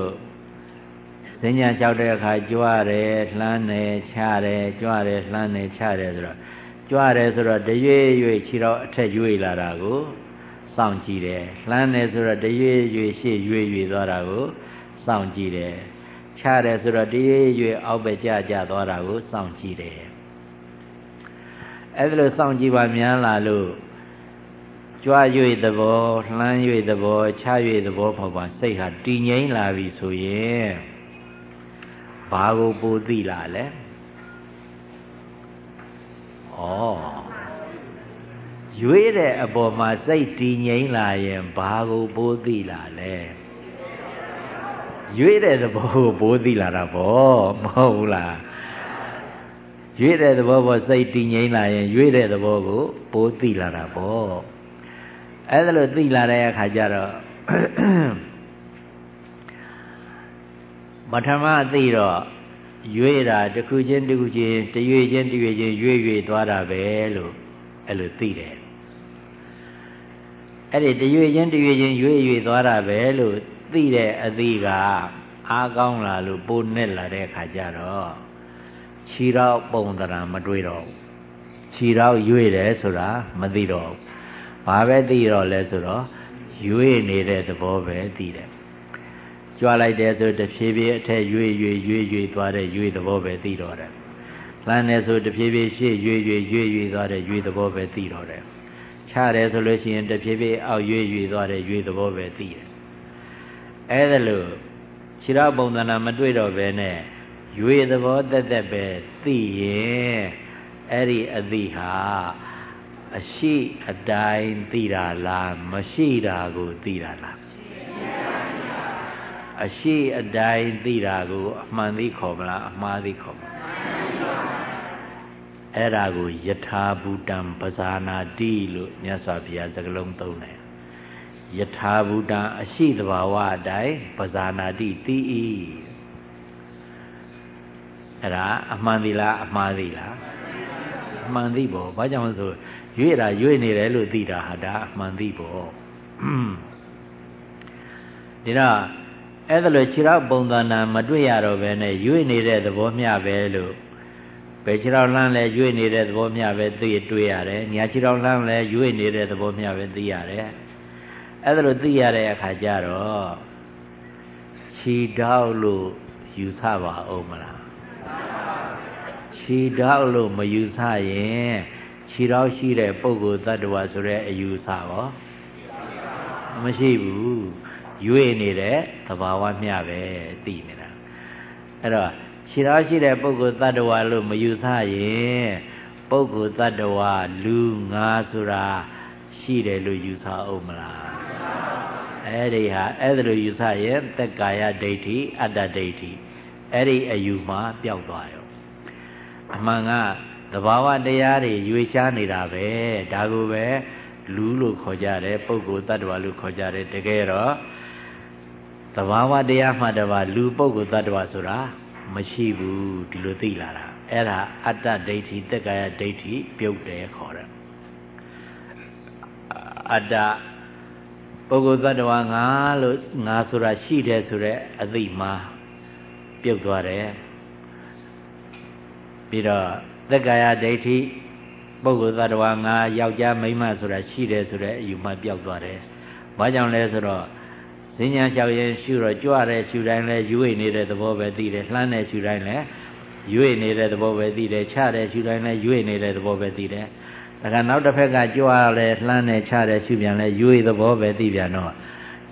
စဉ္ညာလျှောက်တဲ့အခါကြွတယ်လှမ်းတယ်ချတယ်ကြွတယ်လှမ်းတယ်ချတယ်ဆိုတော့ကြွတယ်ဆိုတော့တရွေ့ရွေ့ခြေတော့အထက်ရွေ့လာတာကိုစောင့်ကြည့်တယ်လှမ်းတယ်ဆိုတော့တရွေ့ရွေ့ရှေ့ရွေ့ရွေ့သွားတာကိုစောင့်ကြည့်တယ်ချတယ်ဆိုတော့တရွေ့ရွေ့အောက်ပဲကြကြသွားတာကိုစောင့်ကြည့်တယ်အဲ့ဒါလို့စောင့်ကြည့်ပါများလာလို့ ကြွ၍သဘောလှမ်း၍သဘောချ၍သဘောပေါ့ပါစိတ်ဟာတည်ငြိမ်လာပြီဆိုရင်ဘာကိုပိုသိလာလဲဩရွေးတဲ့အပေါ်မှာစိတ်တည်ငြိမ်လာရင်ဘာကိုပိုသိလာလဲရွေးတဲ့သဘောကိုပိုသိလာတာပေါ့မဟုတ်ဘူးလားရွေးတဲ့သဘောပေါ်စိတ်တည်ငြိမ်လာရင်ရွေးတဲ့သဘောကိုပိုသိလာတာပေါ့ အဲ့ဒါလို့သိလာတဲ့အခါကျတော့ပထမသိတော့ရွေးတာတစ်ခုချင်းတစ်ခုချင်းတရွေချင်းတရွေချင်းရွေ့ရွေ့သွားတာပဲလို့အဲ့လိုသိတယ်အဲ့ဒီတရွေချင်းတရွေချင်းရွေ့ရွေ့သွားတာပဲလို့သိတဲ့အသိကအားကောင်းလာလို့ပိုနဲ့လာတဲ့အခါကျတော့ခြေတော့ပုံသဏ္ဍာန်မတွေးတော့ဘူးခြေတော့ရွေ့တယ်ဆိုတာမသိတော့ဘူး ဘာပဲသိတော့လဲဆိုတော့ရွေ့နေတဲ့သဘောပဲသိတယ်ကြွားလိုက်တယ်ဆိုတဖြည်းဖြည်းအထက်ရွေ့ရွေ့ရွေ့ရွေ့သွားတဲ့ရွေ့သဘောပဲသိတော့တယ်လှမ်းတယ်ဆိုတဖြည်းဖြည်းရှေ့ရွေ့ရွေ့ရွေ့ရွေ့သွားတဲ့ရွေ့သဘောပဲသိတော့တယ်ချတယ်ဆိုလို့ရှိရင်တဖြည်းဖြည်းအောက်ရွေ့ရွေ့သွားတဲ့ရွေ့သဘောပဲသိတယ်အဲ့ဒါလို့ခြေတော်ပုံသဏ္ဍာန်မတွေ့တော့ဘဲနဲ့ရွေသဘောတက်တက်ပဲသိရင်အဲ့ဒီအသိဟာ အရှိအတိုင်းသိတာလားမရှိတာကိုသိတာလားအရှိအတိုင်းသိတာကိုအမှန်သိခေါ်မလားအမှားသိခေါ်မလားအဲ့ဒါကိုယထာဘူတံပဇာနာတိလို့မြတ်စွာဘုရားစကားလုံးသုံးတယ်ယထာဘူတံအရှိတဘာဝအတိုင်းပဇာနာတိသိ၏အဲ့ဒါအမှန်သီလားအမှားသီလားအမှန်သိပေါ့ဘာကြောင့်လဲဆို ရွေ့တာရွေ့နေတယ်လို့သိတာဟာဒါအမှန်သိပေါ့ဒီတော့အဲ့ဒါလို့ခြေထောက်ပုံသဏ္ဍာန်မတွေ့ရတော့ဘဲနဲ့ရွေ့နေတဲ့သဘောမျှပဲလို့ဘယ်ခြေထောက်လှမ်းလဲရွေ့နေတဲ့သဘောမျှပဲသိတွေ့ရတယ်ညာခြေထောက်လှမ်းလဲရွေ့နေတဲ့သဘောမျှပဲသိရတယ်အဲ့ဒါလို့သိရတဲ့အခါကျတော့ခြေထောက်လို့ယူဆပါအောင်မလားခြေထောက်လို့မယူဆရင် ခြေထောက်ရှိတဲ့ပုဂ္ဂိုလ်တ attva ဆိုတဲ့အယူဆရောမရှိဘူးရွေ့နေတဲ့သဘာဝမျှပဲသိနေတာအဲ့တော့ခြေထောက်ရှိတဲ့ပုဂ္ဂိုလ်တ attva လို့မယူဆရင်ပုဂ္ဂိုလ်တ attva လူငါဆိုတာရှိတယ်လို့ယူဆအောင်မလားအဲ့ဒီဟာအဲ့ဒါလို့ယူဆရင်သက်ကာယဒိဋ္ဌိအတ္တဒိဋ္ဌိအဲ့ဒီအယူမှာပျောက်သွားရောအမှန်က သဘာဝတရားတွေရွေရှားနေတာပဲဒါကိုပဲလူလို့ခေါ်ကြတယ်ပုဂ္ဂိုလ်တ attva လို့ခေါ်ကြတယ်တကယ်တော့သဘာဝတရားမှတပါလူပုဂ္ဂိုလ်တ attva ဆိုတာမရှိဘူးဒီလိုသိလာတာအဲ့ဒါအတ္တဒိဋ္ဌိတက္ကရာဒိဋ္ဌိပြုတ်တယ်ခေါ်တယ်အတ္တပုဂ္ဂိုလ်တ attva ငါလို့ငါဆိုတာရှိတယ်ဆိုတဲ့အသိမှပြုတ်သွားတယ်ပြီးတော့ သက္ကာယဒိဋ္ဌိပုဂ္ဂိုလ်သတ္တဝါငါယောက်ျားမိန်းမဆိုတာရှိတယ်ဆိုတဲ့အယူမှပျောက်သွားတယ်။ဘာကြောင့်လဲဆိုတော့ဈဉ္ညာလျှောက်ရင်ရှုတော့ကြွတဲ့ရှုတိုင်းလဲရွေ့နေတဲ့သဘောပဲသိတယ်။လှမ်းတဲ့ရှုတိုင်းလဲရွေ့နေတဲ့သဘောပဲသိတယ်။ချတဲ့ရှုတိုင်းလဲရွေ့နေတဲ့သဘောပဲသိတယ်။ဒါကနောက်တစ်ဖက်ကကြွလဲလှမ်းတဲ့ချတဲ့ရှုပြန်လဲရွေ့သဘောပဲသိပြန်တော့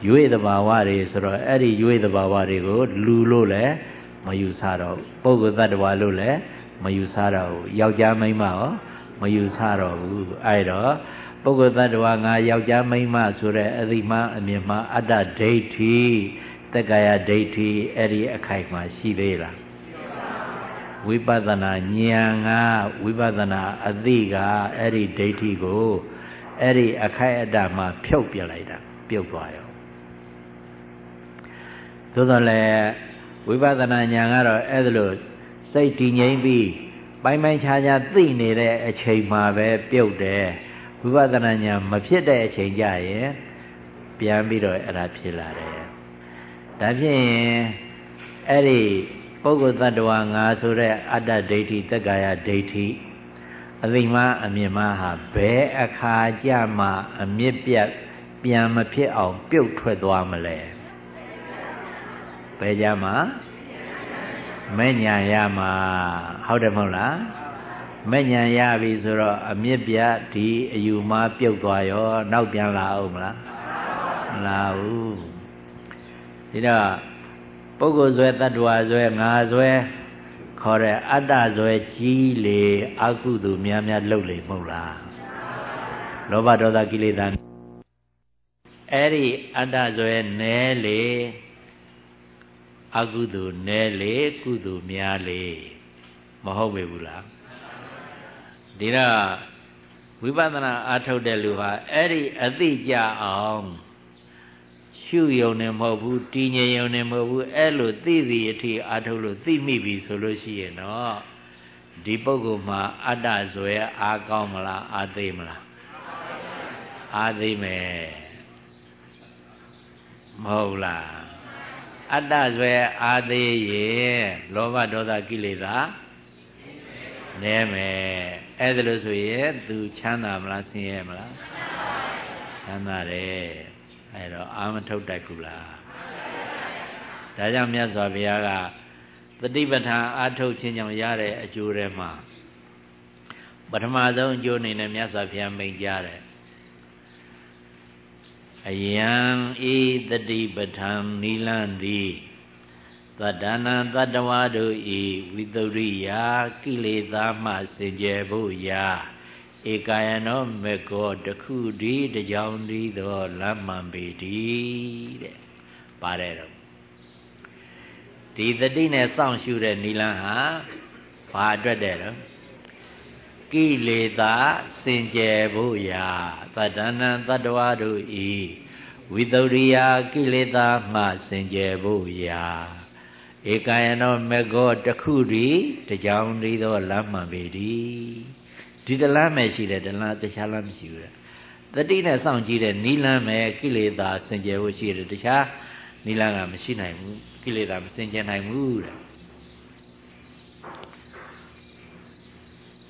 ရွေ့သဘာဝတွေဆိုတော့အဲ့ဒီရွေ့သဘာဝတွေကိုလူလို့လည်းမယူဆတော့ပုဂ္ဂိုလ်တ attva လို့လည်း မယူဆတော့ဘူးယောက်ျားမိန်းမရောမယူဆတော့ဘူးအဲ့တော့ပုဂ္ဂိုလ်တ attva ငါယောက်ျားမိန်းမဆိုတဲ့အသိမှအမြင်မှအတ္တဒိဋ္ဌိတက္ကရာဒိဋ္ဌိအဲ့ဒီအခိုက်မှာရှိသေးလားဝိပဿနာဉာဏ်ကဝိပဿနာအသိကအဲ့ဒီဒိဋ္ဌိကိုအဲ့ဒီအခိုက်အတ္တမှာဖြုတ်ပြလိုက်တာပြုတ်သွားရောသို့တော်လည်းဝိပဿနာဉာဏ်ကတော့အဲ့ဒါလို့ စိတ်တည်ငြိမ်ပြီးပိုင်းပိုင်းခြားခြားသိနေတဲ့အချိန်မှာပဲပြုတ်တယ်ဝိပဿနာဉာဏ်မဖြစ်တဲ့အချိန်ကြရင်ပြန်ပြီးတော့အဲ့ဒါဖြစ်လာတယ်ဒါဖြင့်အဲ့ဒီပုဂ္ဂိုလ်တ attva ငါဆိုတဲ့အတ္တဒိဋ္ဌိတက္ကာယဒိဋ္ဌိအသိမအမြင်မဟာဘယ်အခါကြမှအမြင့်ပြတ်ပြန်မဖြစ်အောင် ပြုတ်ထွက်သွားမလဲဘယ်ကြမှာ မဲ့ညာရမှာဟုတ်တယ်မဟုတ်လားမဲ့ညာရပြီဆိုတော့အမြင့်ပြတ်ဒီအယူမှာပြုတ်သွားရောနောက်ပြန်လာအောင်မလားမလာဘူးဒီတော့ပုဂ္ဂိုလ်ဇွဲတ attva ဇွဲငါဇွဲခေါ်တဲ့အတ္တဇွဲကြီးလေအကုသိုလ်များများလှုပ်လေမဟုတ်လားလောဘဒေါသကိလေသာအဲ့ဒီအတ္တဇွဲနဲလေ အကုသိုလ်နဲလေကုသိုလ်များလေမဟုတ်ပေဘူးလားဒီတော့ဝိပဿနာအားထုတ်တဲ့လူဟာအဲ့ဒီအသိကြအောင်ရှုယုံနေမဟုတ်ဘူးတည်ငြိမ်ယုံနေမဟုတ်ဘူးအဲ့လိုသိစီအထိအားထုတ်လို့သိမိပြီဆိုလို့ရှိရင်တော့ဒီပုဂ္ဂိုလ်မှာအတ္တဇွဲအားကောင်းမလားအားသိမလားအားသိမယ်မဟုတ်လား အတ္တဇွဲအားသေးရင်လောဘဒေါသကိလေသာနဲမယ်အဲ့ဒါလို့ဆိုရင်သူချမ်းသာမလားဆင်းရဲမလားချမ်းသာတယ်အဲ့တော့အာမထုတ်တတ်ဘူးလားဒါကြောင့်မြတ်စွာဘုရားကတတိပဋ္ဌာန်အာထုတ်ခြင်းကြောင့်ရတဲ့အကျိုးတွေမှာပထမဆုံးအကျိုးအနေနဲ့မြတ်စွာဘုရားမိန့်ကြားတယ် အယံဤတတိပဋ္ဌာန်နိလန်သည်သတ္တနာတတ္တဝါတို့ဤဝိတ္တရိယာကိလေသာမှစင်ကြယ်ဖို့ရာဧကာယနောမေကောတခုဒီတကြောင်ဒီသောလမ်းမှန်ပေသည်တဲ့ပါတယ်တော့ဒီတတိနဲ့စောင့်ရှုတဲ့နိလန်းဟာဘာအတွက်တဲ့တော့ ကိလေသာစင်ကြယ်ဖို့ရာသတ္တနာတတ္တဝါတို့ဤဝိတ္တရိယာကိလေသာမှစင်ကြယ်ဖို့ရာဧကယနောမေကောတခုဒီတကြောင်ဒီသောလမ်းမှန်ပေသည်ဒီတလမ်းပဲရှိတယ်တလမ်းတခြားလမ်းမရှိဘူးတတိနဲ့စောင့်ကြည့်တဲ့နိလမ်းပဲကိလေသာစင်ကြယ်ဖို့ရှိတယ်တခြားနိလမ်းကမရှိနိုင်ဘူးကိလေသာမစင်ကြယ်နိုင်ဘူးတဲ့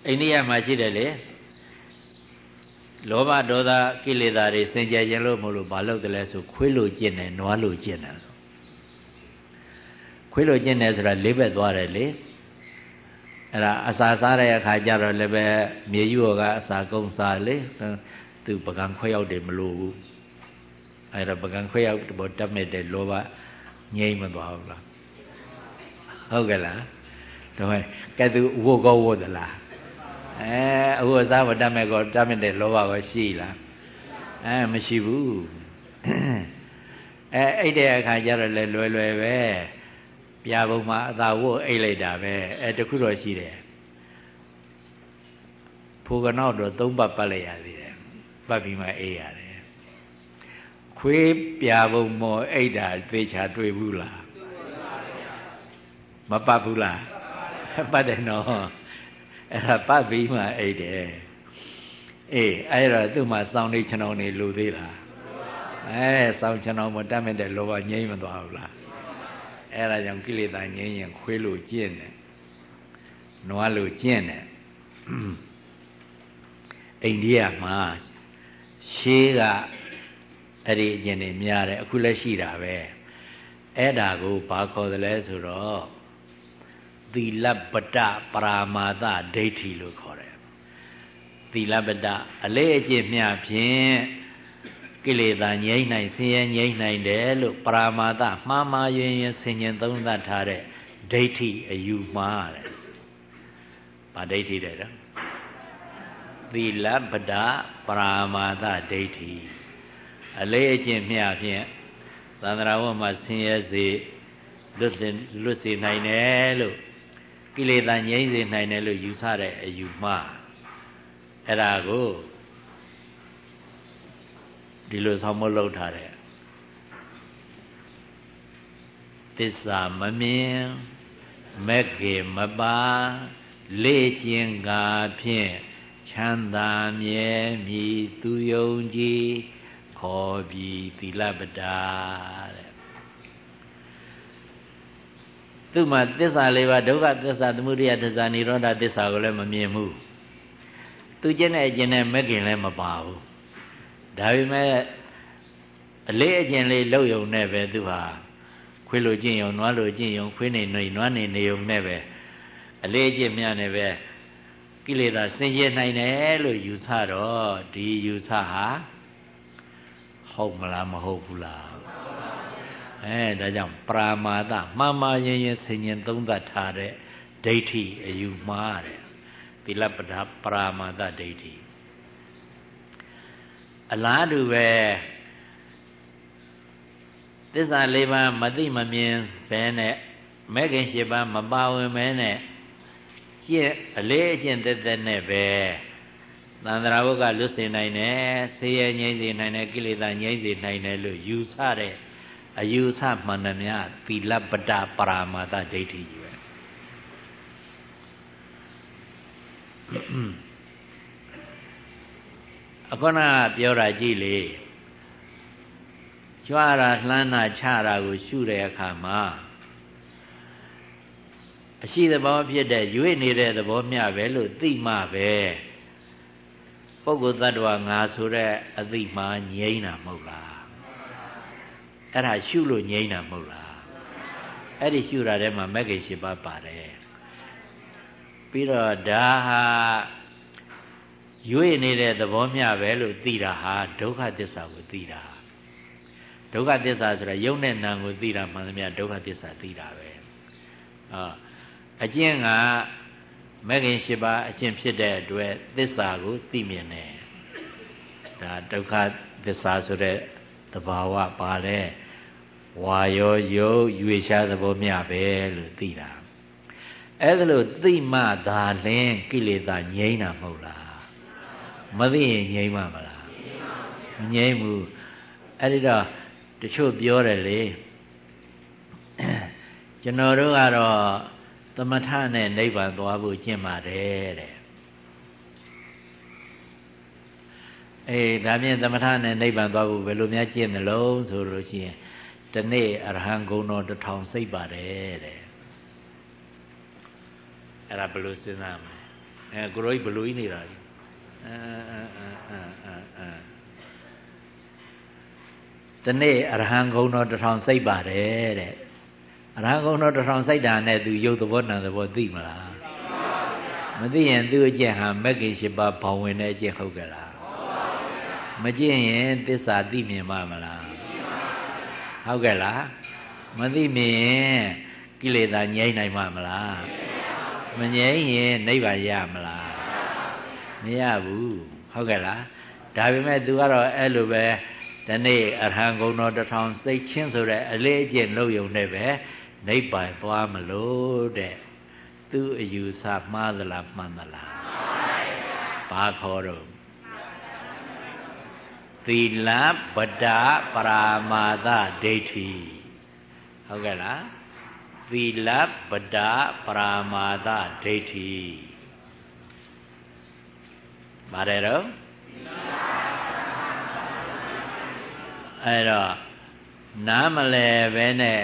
အိန္ဒိယမှာရှိတယ်လေလောဘဒေါသကိလေသာတွေစင်ကြယ်ခြင်းလို့မလို့ဘာလို့တလဲဆိုခွေးလို့ကျင့်တယ်နွားလို့ကျင့်တယ်ခွေးလို့ကျင့်တယ်ဆိုတာလေးဘက်သွားတယ်လေအဲ့ဒါအစာစားတဲ့အခါကျတော့လည်းပဲမြေယူကအစာကုန်းစားလေသူပကံခွဲရောက်တယ်မလို့ဘူးအဲ့ဒါပကံခွဲရောက်တော့တတ်မဲ့တဲ့လောဘငြိမ့်မသွားဘူးလားဟုတ်ကဲ့လားတော့ကဲသူဝုတ်ကောဝုတ်သလား အဲအဝတ်စားမတတ်မဲ့ကောတတ်မဲ့တဲ့လောဘကောရှိလားအဲမရှိဘူးအဲအဲ့တဲ့အခါကျတော့လေလွယ်လွယ်ပဲပြာပုံမှာအသာဝတ်အိတ်လိုက်တာပဲအဲတခုတော့ရှိတယ်ဖိုကနောက်တော့သုံးပတ်ပတ်လိုက်ရသေးတယ်ပတ်ပြီးမှအေးရတယ်ခွေးပြာပုံမော်အိတ်တာသေချာတွေ့ဘူးလားမပတ်ဘူးလားပတ်တယ်နော် အဲ့ဒါပတ်ပြီးမှအိတ်တယ်အေးအဲ့တော့သူ့မှာစောင်းနေခြံအောင်နေလူသေးလားအဲစောင်းခြံအောင်မတတ်မဲ့တဲ့လောဘငြိမ့်မသွားဘူးလားအဲ့ဒါကြောင့်ကိလေသာငြိမ်းရင်ခွေးလို့ကျင့်တယ်နွားလို့ကျင့်တယ်အိန္ဒိယမှာရှေးကအဲ့ဒီအကျင့်တွေများတယ်အခုလည်းရှိတာပဲအဲ့ဒါကိုဘာခေါ်တယ်လဲဆိုတော့ သီလပတပရာမာသဒိဋ္ဌိလို့ခေါ်တယ်သီလပတအလေးအကျင့်မျှဖြင့်ကိလေသာငြိမ့်နိုင်ဆင်းရဲငြိမ့်နိုင်တယ်လို့ပရာမာသမှားမှားယွင်းယွင်းဆင်ញင်သုံးသပ်ထားတဲ့ဒိဋ္ဌိအယူမှားတယ်။ဗာဒိဋ္ဌိတဲ့တော့သီလပဒပရာမာသဒိဋ္ဌိအလေးအကျင့်မျှဖြင့်သန္တရာဝမှာဆင်းရဲစေလွတ်လွတ်စေနိုင်တယ်လို့ ကိလေသာငြိမ့်စေနိုင်တယ်လို့ယူဆတဲ့အယူမှားအဲ့ဒါကိုဒီလိုဆောင်မလုပ်ထားတယ်သစ္စာမမြင်မက်ကေမပါလေ့ကျင့်ကားဖြင့်ချမ်းသာမြဲမြည်သူယုံကြည်ခေါ်ပြီးသီလပဒါတဲ့ သူ့မှာသစ္စာလေးပါးဒုက္ခသစ္စာသမုဒယသစ္စာនិရောဓသစ္စာကိုလည်းမမြင်ဘူးသူကျင့်တဲ့အကျင့်နဲ့မက်ကင်လည်းမပါဘူးဒါပေမဲ့အလေးအကျင့်လေးလောက်ယုံနဲ့ပဲသူဟာခွေးလိုကျင့်ယုံနွားလိုကျင့်ယုံခွေးနေနေနွားနေနေယုံနဲ့ပဲအလေးအကျင့်များနဲ့ပဲကိလေသာစင်ကြယ်နိုင်တယ်လို့ယူဆတော့ဒီယူဆဟာဟုတ်မလားမဟုတ်ဘူးလား အဲဒါကြောင့်ပရာမာသမှားမှားရင်ရင်ဆင်ញင်သုံးသပ်ထားတဲ့ဒိဋ္ဌိအယူမှားတယ်သီလပဒပရာမာသဒိဋ္ဌိအလားတူပဲသစ္စာလေးပါးမသိမမြင်ဘဲနဲ့မဲခင်၈ပါးမပါဝင်ဘဲနဲ့ကျင့်အလေးအကျင့်တက်တက်နဲ့ပဲသန္တရာဘုကလွတ်စေနိုင်တယ်ဆေးရငြိမ့်စေနိုင်တယ်ကိလေသာငြိမ့်စေနိုင်တယ်လို့ယူဆတဲ့ အယူဆမှန်သမျှသီလပတ္တပရာမာသဒိဋ္ဌိကြီးပဲအခုနပြောတာကြည့်လေကြွားတာလှမ်းတာချတာကိုရှုတဲ့အခါမှာအရှိသဘောဖြစ်တဲ့ရွေ့နေတဲ့သဘောမျှပဲလို့သိမှပဲပုဂ္ဂိုလ်တ attva ငါဆိုတဲ့အသိမှငြိမ့်တာမဟုတ်လား အဲ့ဒါရှုလို့ငြိမ့်တာမဟုတ်လားအဲ့ဒီရှုတာထဲမှာမဂ္ဂင်၈ပါးပါတယ်ပြီးတော့ဒါဟာရွေ့နေတဲ့သဘောမျှပဲလို့သိတာဟာဒုက္ခသစ္စာကိုသိတာဒုက္ခသစ္စာဆိုတာယုံနဲ့နာကိုသိတာမှန်သမျှဒုက္ခသစ္စာသိတာပဲအာအကျင့်ကမဂ္ဂင်၈ပါးအကျင့်ဖြစ်တဲ့အတွက်သစ္စာကိုသိမြင်တယ်ဒါဒုက္ခသစ္စာဆိုတဲ့သဘာဝပါလဲ ဝါရောယုတ်ရွေရှားသဘောမျှပဲလို့သိတာအဲ့ဒါလို့သိမှသာလင်းကိလေသာငြိမ်းတာမဟုတ်လားမသိရင်ငြိမ်းမှာမလားမငြိမ်းဘူးအဲ့ဒီတော့တချို့ပြောတယ်လေကျွန်တော်တို့ကတော့သမထနဲ့နိဗ္ဗာန်သွားဖို့ကျင့်ပါတယ်တဲ့အေးဒါဖြင့်သမထနဲ့နိဗ္ဗာန်သွားဖို့ဘယ်လိုများကျင့်သလုံးဆိုလို့ရှိရင် တနေ့အရဟံဂုဏ်တော်တစ်ထောင်စိတ်ပါတယ်တဲ့အဲ့ဒါဘယ်လိုစဉ်းစားမလဲအဲကိုရိုးဘယ်လိုကြီးနေတာလဲအာအာအာအာအာတနေ့အရဟံဂုဏ်တော်တစ်ထောင်စိတ်ပါတယ်တဲ့အရဟံဂုဏ်တော်တစ်ထောင်စိတ်တာနဲ့သူရုပ်သဘောနာသဘောသိမလားမသိရင်သူ့အကျင့်ဟာမဂ္ဂင်၈ပါးဘောင်ဝင်တဲ့အကျင့်ဟုတ်ကြလားမကျင့်ရင်သစ္စာသိမြင်မှာမလား ဟုတ်ကဲ့လားမသိမြင်ရင်ကိလေသာငြိမ့်နိုင်မှာမလားမငြိမ့်ရင်နိဗ္ဗာန်ရမလားမရဘူးဟုတ်ကဲ့လားဒါပေမဲ့ तू ကတော့အဲ့လိုပဲဒီနေ့အရဟံဂုဏ်တော်တထောင်စိတ်ချင်းဆိုတဲ့အလေးအကျင့်လုပ်ယုံနဲ့ပဲနိဗ္ဗာန်သွားမလို့တဲ့သူ့အယူဆမှားသလားမှန်သလားဘာခေါ်တော့ သီလပဒပရာမာသဒိဋ္ဌိဟုတ်ကဲ့လားသီလပဒပရာမာသဒိဋ္ဌိပါတယ်တော့အဲ့တော့နားမလဲပဲနဲ့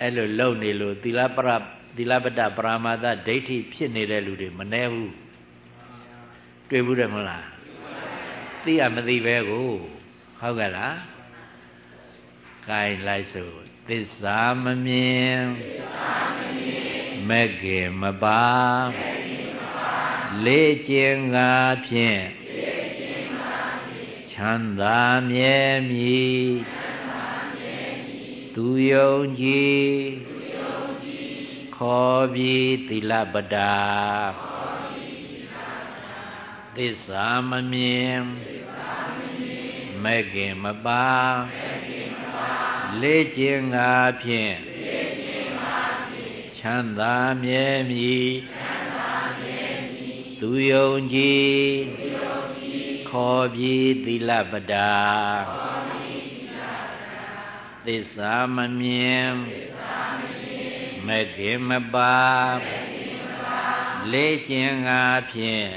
အဲ့လိုလုံနေလို့သီလပရသီလပတ္တပရာမာသဒိဋ္ဌိဖြစ်နေတဲ့လူတွေမနှဲဘူးတွေ့ဘူးတယ်မလား သိရမသိပဲကိုဟုတ်ကဲ့လားကိုင်လိုက်စို့သစ္စာမမြင်မက်ကေမပါလေ့ကျင်ကားဖြင့်ချမ်းသာမြဲမြည်သူယုံကြည်ခေါ်ပြီးသီလပဒါ သစ္စာမမြင်မဲ့ခင်မပါလေ့ကျင့်ငါဖြင့်ချမ်းသာမြဲမြည်သူယုံကြည်ခေါ်ပြီးသီလပဒါသစ္စာမမြင်မခင်မပါလေးကျင်ငါဖြင့်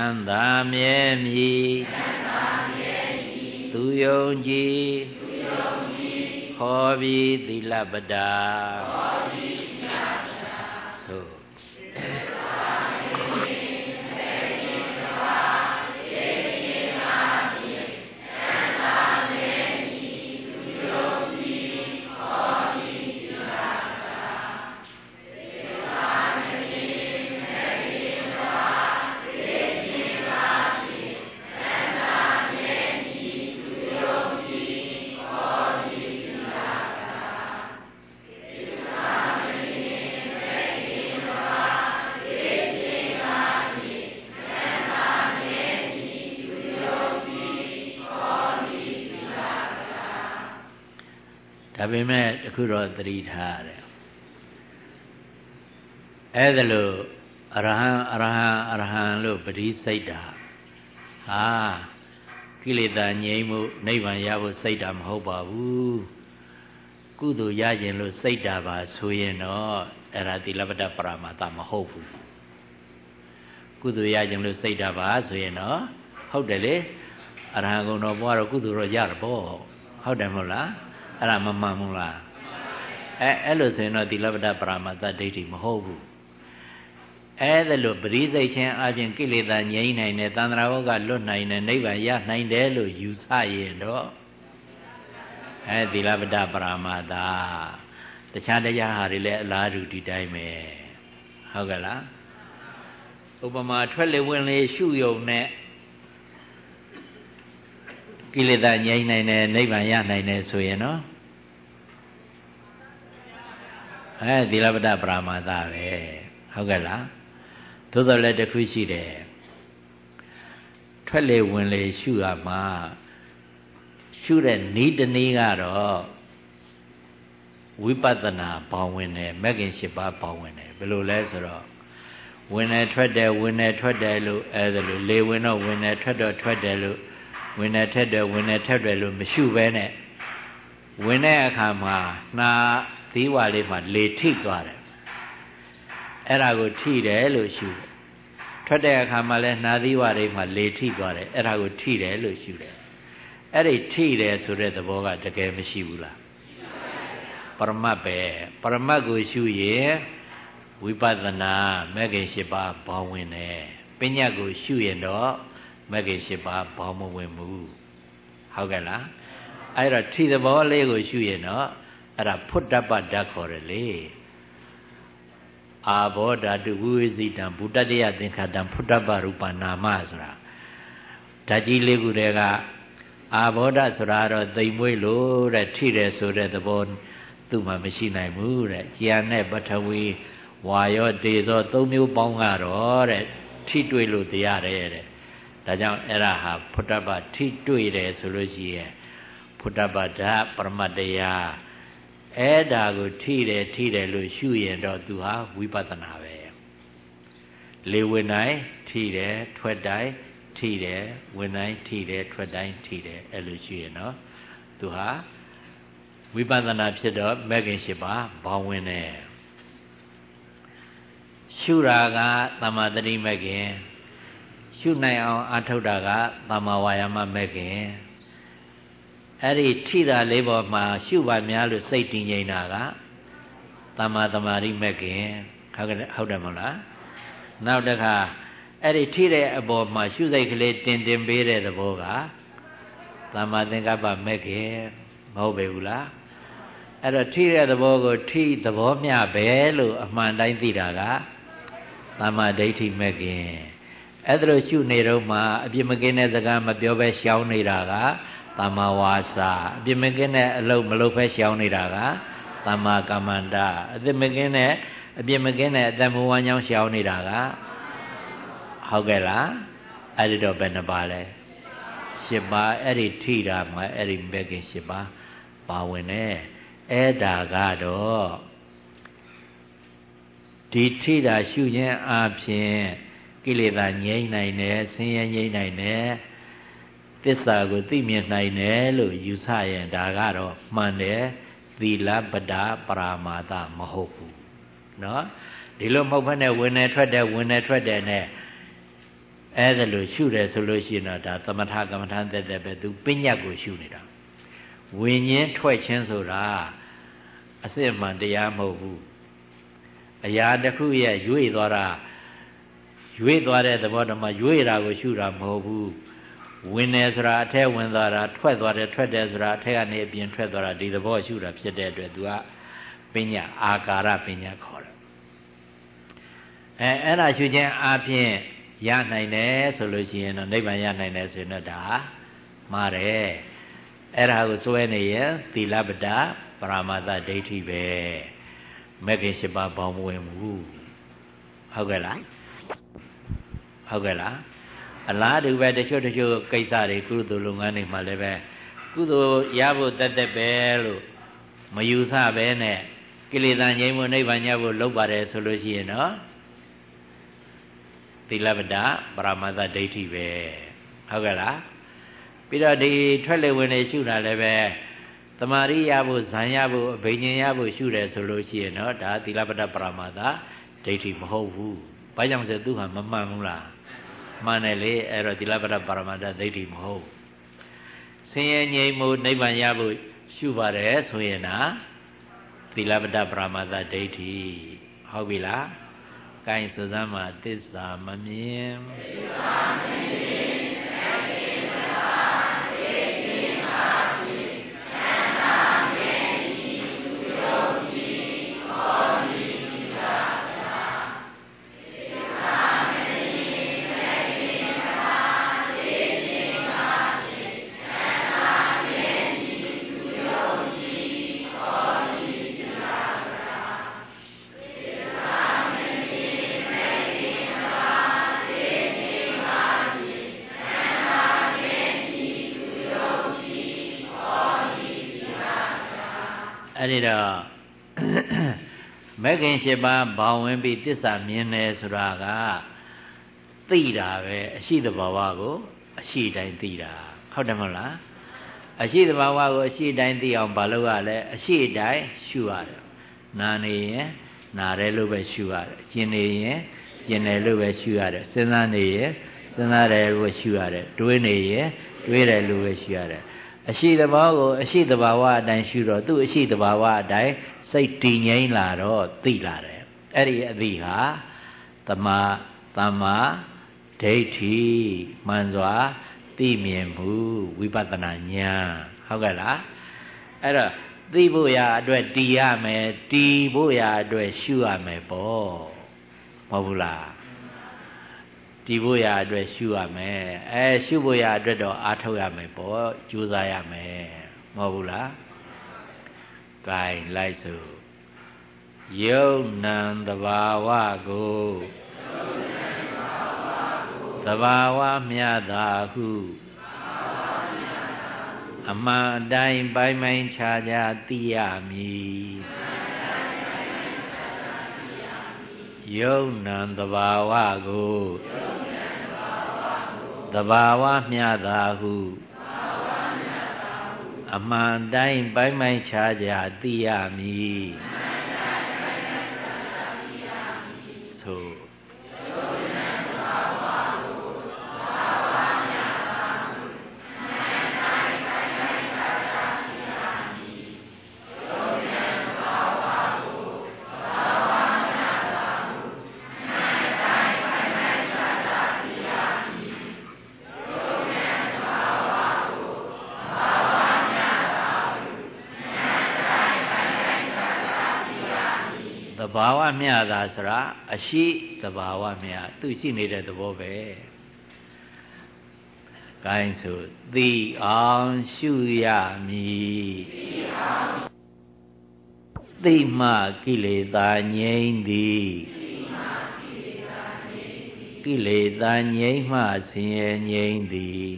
ချမ်းသာမြဲမြည်သူယုံကြည်ခေါ်ပြီးသီလပဒါ ပေမဲ့တခုတော့သတိထားရတယ်အဲ့ဒါလို့အရဟံအရဟံအရဟံလို့ပတိစိတ်တာဟာကိလေသာငြိမ်းမှုနိဗ္ဗာန်ရဖို့စိတ်တာမဟုတ်ပါဘူးကုသိုလ်ရခြင်းလို့စိတ်တာပါဆိုရင်တော့အဲ့ဒါသီလပတ္တပရမတ္တမဟုတ်ဘူးကုသိုလ်ရခြင်းလို့စိတ်တာပါဆိုရင်တော့ဟုတ်တယ်လေအရဟံကုံတော်ဘွားတော့ကုသိုလ်တော့ရတယ်ပေါ့ဟုတ်တယ်မဟုတ်လား အဲ့ဒါမမှန်ဘူးလားအဲအဲ့လိုဆိုရင်တော့သီလပတ္တပရမတ္တဒိဋ္ဌိမဟုတ်ဘူးအဲ့ဒါလို့ပရိစိတ်ချင်းအပြင်ကိလေသာငြိမ်းနိုင်တယ်တန္တရာဝကလွတ်နိုင်တယ်နိဗ္ဗာန်ရနိုင်တယ်လို့ယူဆရင်တော့အဲသီလပတ္တပရမတ္တတခြားတရားဟာတွေလည်းအလားတူဒီတိုင်းပဲဟုတ်ကဲ့လားဥပမာထွက်လေဝင်လေရှုယုံနဲ့ ကိလေသာငြိမ်းနိုင်တယ်နိဗ္ဗာန်ရနိုင်တယ်ဆိုရင်နော်အဲသီလပတ္တပရမသပဲဟုတ်ကဲ့လားသို့တော်လည်းတစ်ခုရှိတယ်ထွက်လေဝင်လေရှုရမှာရှုတဲ့ဤတနည်းကတော့ဝိပဿနာပေါင်းဝင်တယ်မဂ္ဂင်၈ပါးပေါင်းဝင်တယ်ဘယ်လိုလဲဆိုတော့ဝင်တယ်ထွက်တယ်ဝင်တယ်ထွက်တယ်လို့အဲဒါလို့လေဝင်တော့ဝင်တယ်ထွက်တော့ထွက်တယ်လို့ ဝင်တယ်ထက်တယ်ဝင်တယ်ထက်တယ်လို့မရှုဘဲနဲ့ဝင်တဲ့အခါမှာနှာသီးဝါလေးမှာလေထိသွားတယ်အဲ့ဒါကိုထိတယ်လို့ရှုတယ်ထွက်တဲ့အခါမှာလဲနှာသီးဝါလေးမှာလေထိသွားတယ်အဲ့ဒါကိုထိတယ်လို့ရှုတယ်အဲ့ဒီထိတယ်ဆိုတဲ့သဘောကတကယ်မရှိဘူးလားပရမတ်ပဲပရမတ်ကိုရှုရင်ဝိပဿနာမဲ့ခင်၈ပါးဘောင်းဝင်တယ်ပညာကိုရှုရင်တော့ မဂ္ဂင်၈ပါးဘောင်းမဝင်ဘူးဟုတ်ကဲ့လားအဲ့တော့ထိသဘောလေးကိုရှုရင်တော့အဲ့ဒါဖုတ္တပတ္တခေါ်တယ်လေအာဘောဓာတုဝိဝိဇိတံဘုတ္တတယသင်္ခါတံဖုတ္တပရူပနာမဆိုတာဓာတ်ကြီးလေးခုတည်းကအာဘောဓဆိုတာတော့သိမ်မွေးလို့တဲ့ထိတယ်ဆိုတဲ့သဘောသူ့မှာမရှိနိုင်ဘူးတဲ့ကြာနဲ့ပထဝီဝါရောတေဇောသုံးမျိုးပေါင်းကတော့တဲ့ထိတွေ့လို့တရားတယ်တဲ့ ဒါကြောင့်အဲ့ဒါဟာဖုတ္တပထိတွေ့တယ်ဆိုလို့ရှိရင်ဖုတ္တပဓာပရမတ္တရားအဲ့ဒါကိုထိတယ်ထိတယ်လို့ရှုရင်တော့သူဟာဝိပဿနာပဲလေဝင်တိုင်းထိတယ်ထွက်တိုင်းထိတယ်ဝင်တိုင်းထိတယ်ထွက်တိုင်းထိတယ်အဲ့လိုရှုရင်တော့သူဟာဝိပဿနာဖြစ်တော့မဂ္ဂင်၈ပါးဘောင်းဝင်တယ်ရှုတာကသမာဓိမဂ္ဂင် ရှုနိုင်အောင်အထုတ်တာကသမ္မာဝါယာမမဲ့ခင်အဲ့ဒီထိတာလေးပေါ်မှာရှုပါများလို့စိတ်တည်ငြိမ်တာကသမ္မာသမာဓိမဲ့ခင်ဟုတ်ကဲ့ဟုတ်တယ်မဟုတ်လားနောက်တစ်ခါအဲ့ဒီထိတဲ့အပေါ်မှာရှုစိတ်ကလေးတင်တင်ပေးတဲ့သဘောကသမ္မာသင်္ကပ္ပမဲ့ခင်မဟုတ်ပေဘူးလားအဲ့တော့ထိတဲ့သဘောကိုထိသဘောမျှပဲလို့အမှန်တိုင်းသိတာကသမ္မာဒိဋ္ဌိမဲ့ခင် အဲ့ဒါလို့ရှုနေတော့မှအပြစ်မကင်းတဲ့စကားမပြောဘဲရှောင်နေတာကတမ္မာဝါစာအပြစ်မကင်းတဲ့အလုပ်မလုပ်ဘဲရှောင်နေတာကတမ္မာကမ္မန္တအပြစ်မကင်းတဲ့အပြစ်မကင်းတဲ့အတ္တမဝါညောင်းရှောင်နေတာကဟုတ်ကဲ့လားအဲ့ဒီတော့ဘယ်နှပါလဲရှစ်ပါအဲ့ဒီထိတာမှာအဲ့ဒီဘက်ကရှစ်ပါပါဝင်တယ်အဲ့ဒါကတော့ဒီထိတာရှုခြင်းအပြင် ကိလေသာငြိမ့်နိုင်တယ်ဆင်းရဲငြိမ့်နိုင်တယ်သစ္စာကိုသိမြင်နိုင်တယ်လို့ယူဆရင်ဒါကတော့မှန်တယ် သီလပဒပရာမာသမဟုတ်ဘူးเนาะဒီလိုမဟုတ်ဘဲနဲ့ဝင်နေထွက်တယ်ဝင်နေထွက်တယ်နဲ့အဲ့ဒါလို့ရှုတယ်ဆိုလို့ရှိရင်တော့ဒါသမထကမ္မထသက်သက်ပဲသူပညာကိုရှုနေတာဝิญဉ်ထွက်ခြင်းဆိုတာအစစ်မှန်တရားမဟုတ်ဘူးအရာတစ်ခုရဲ့ရွေ့သွားတာ ရွေ့သွားတဲ့သဘောတည်းမှာရွေ့တာကိုရှုတာမဟုတ်ဘူးဝင်တယ်ဆိုတာအထက်ဝင်သွားတာထွက်သွားတယ်ထွက်တယ်ဆိုတာအထက်ကနေအပြင်ထွက်သွားတာဒီသဘောရှုတာဖြစ်တဲ့အတွက်သူကပညာအာကာရပညာခေါ်တယ်အဲအဲ့ဒါရှုခြင်းအပြင်ရနိုင်တယ်ဆိုလို့ရှိရင်တော့နိဗ္ဗာန်ရနိုင်တယ်ဆိုရင်တော့ဒါမှားတယ်အဲ့ဒါကိုစွဲနေရင်သီလပဒပရမတ္တဒိဋ္ဌိပဲမဂ္ဂင်၈ပါးဘောင်းမဝင်ဘူးဟုတ်ကဲ့လား ဟုတ်ကဲ့လားအလားတူပဲတချို့တချို့ကိစ္စတွေကုသိုလ်လုပ်ငန်းတွေမှာလည်းပဲကုသိုလ်ရဖို့တတ်တတ်ပဲလို့မယူဆပဲနဲ့ကိလေသာငြိမ်းဖို့နိဗ္ဗာန်ရဖို့လုပ်ပါတယ်ဆိုလို့ရှိရင်တော့သီလပဒပရမတ္တဒိဋ္ဌိပဲဟုတ်ကဲ့လားပြီးတော့ဒီထွက်လေဝင်နေရှုတာလည်းပဲတမာရိရဖို့ဇံရဖို့အဘိညာဉ်ရဖို့ရှုတယ်ဆိုလို့ရှိရင်တော့ဒါသီလပဒပရမတ္တဒိဋ္ဌိမဟုတ်ဘူးဘာကြောင့်ဆိုသူဟာမမှန်ဘူးလား မှန်တယ်လေအဲ့တော့သီလပဒပရမတ္တဒိဋ္ဌိမဟုတ်ဆင်းရဲငြိမ်းမှုနိဗ္ဗာန်ရဖို့ရှုပါတယ်ဆိုရင်နာသီလပဒပရမတ္တဒိဋ္ဌိဟုတ်ပြီလားကိုင်းစစမ်းမှာသစ္စာမမြင်သစ္စာမမြင် အဲ့ဒီတော့မဂ္ဂင်၈ပါးဘောင်ဝင်ပြီးတစ္ဆာမြင်တယ်ဆိုတာကသိတာပဲအရှိတဘာဝကို အရှိတိုင်းသိတာဟုတ်တယ်မဟုတ်လားအရှိတဘာဝကိုအရှိတိုင်းသိအောင်ဘာလုပ်ရလဲအရှိတိုင်းရှုရတယ်နာနေရင်နာတယ်လို့ပဲရှုရတယ်ကျင်နေရင်ကျင်တယ်လို့ပဲရှုရတယ်စဉ်းစားနေရင်စဉ်းစားတယ်လို့ရှုရတယ်တွေးနေရင်တွေးတယ်လို့ပဲရှုရတယ် အရှိတဘာကိုအရှိတဘာဝအတိုင်းရှုတော့သူ့အရှိတဘာဝအတိုင်းစိတ်တည်ငြိမ်လာတော့သိလာတယ်အဲ့ဒီအသိဟာတမသမ္မာဒိဋ္ဌိမှန်စွာသိမြင်မှုဝိပဿနာဉာဏ်ဟုတ်ကဲ့လားအဲ့တော့သိဖို့ရာအတွက်တည်ရမယ်တည်ဖို့ရာအတွက်ရှုရမယ်ပေါ့မဟုတ်ဘူးလား တည်ဖို့ရာအတွက်ရှုရမယ်အဲရှုဖို့ရာအတွက်တော့အားထုတ်ရမယ်ပေါ့ကြိုးစားရမယ်မဟုတ်ဘူးလား gain လိုက်စို့ယုံနံတဘာဝကိုတဘာဝမြတ်သာဟုအမှန်အတိုင်းပိုင်းပိုင်းခြားခြားသိရမည်ယုံနံတဘာဝကို တဘာဝမြတ်သာဟုအမှန်တိုင်းပိုင်းပိုင်းခြားခြားသိရမည် ဘာဝမျှတာဆိုတာအရှိသဘာဝမျှသူရှိနေတဲ့သဘောပဲ။ကိုင်းဆိုသိအောင်ရှုရမည်။သိမှကိလေသာငြိမ့်သည်ကိလေသာငြိမ့်မှဆင်းရဲငြိမ့်သည်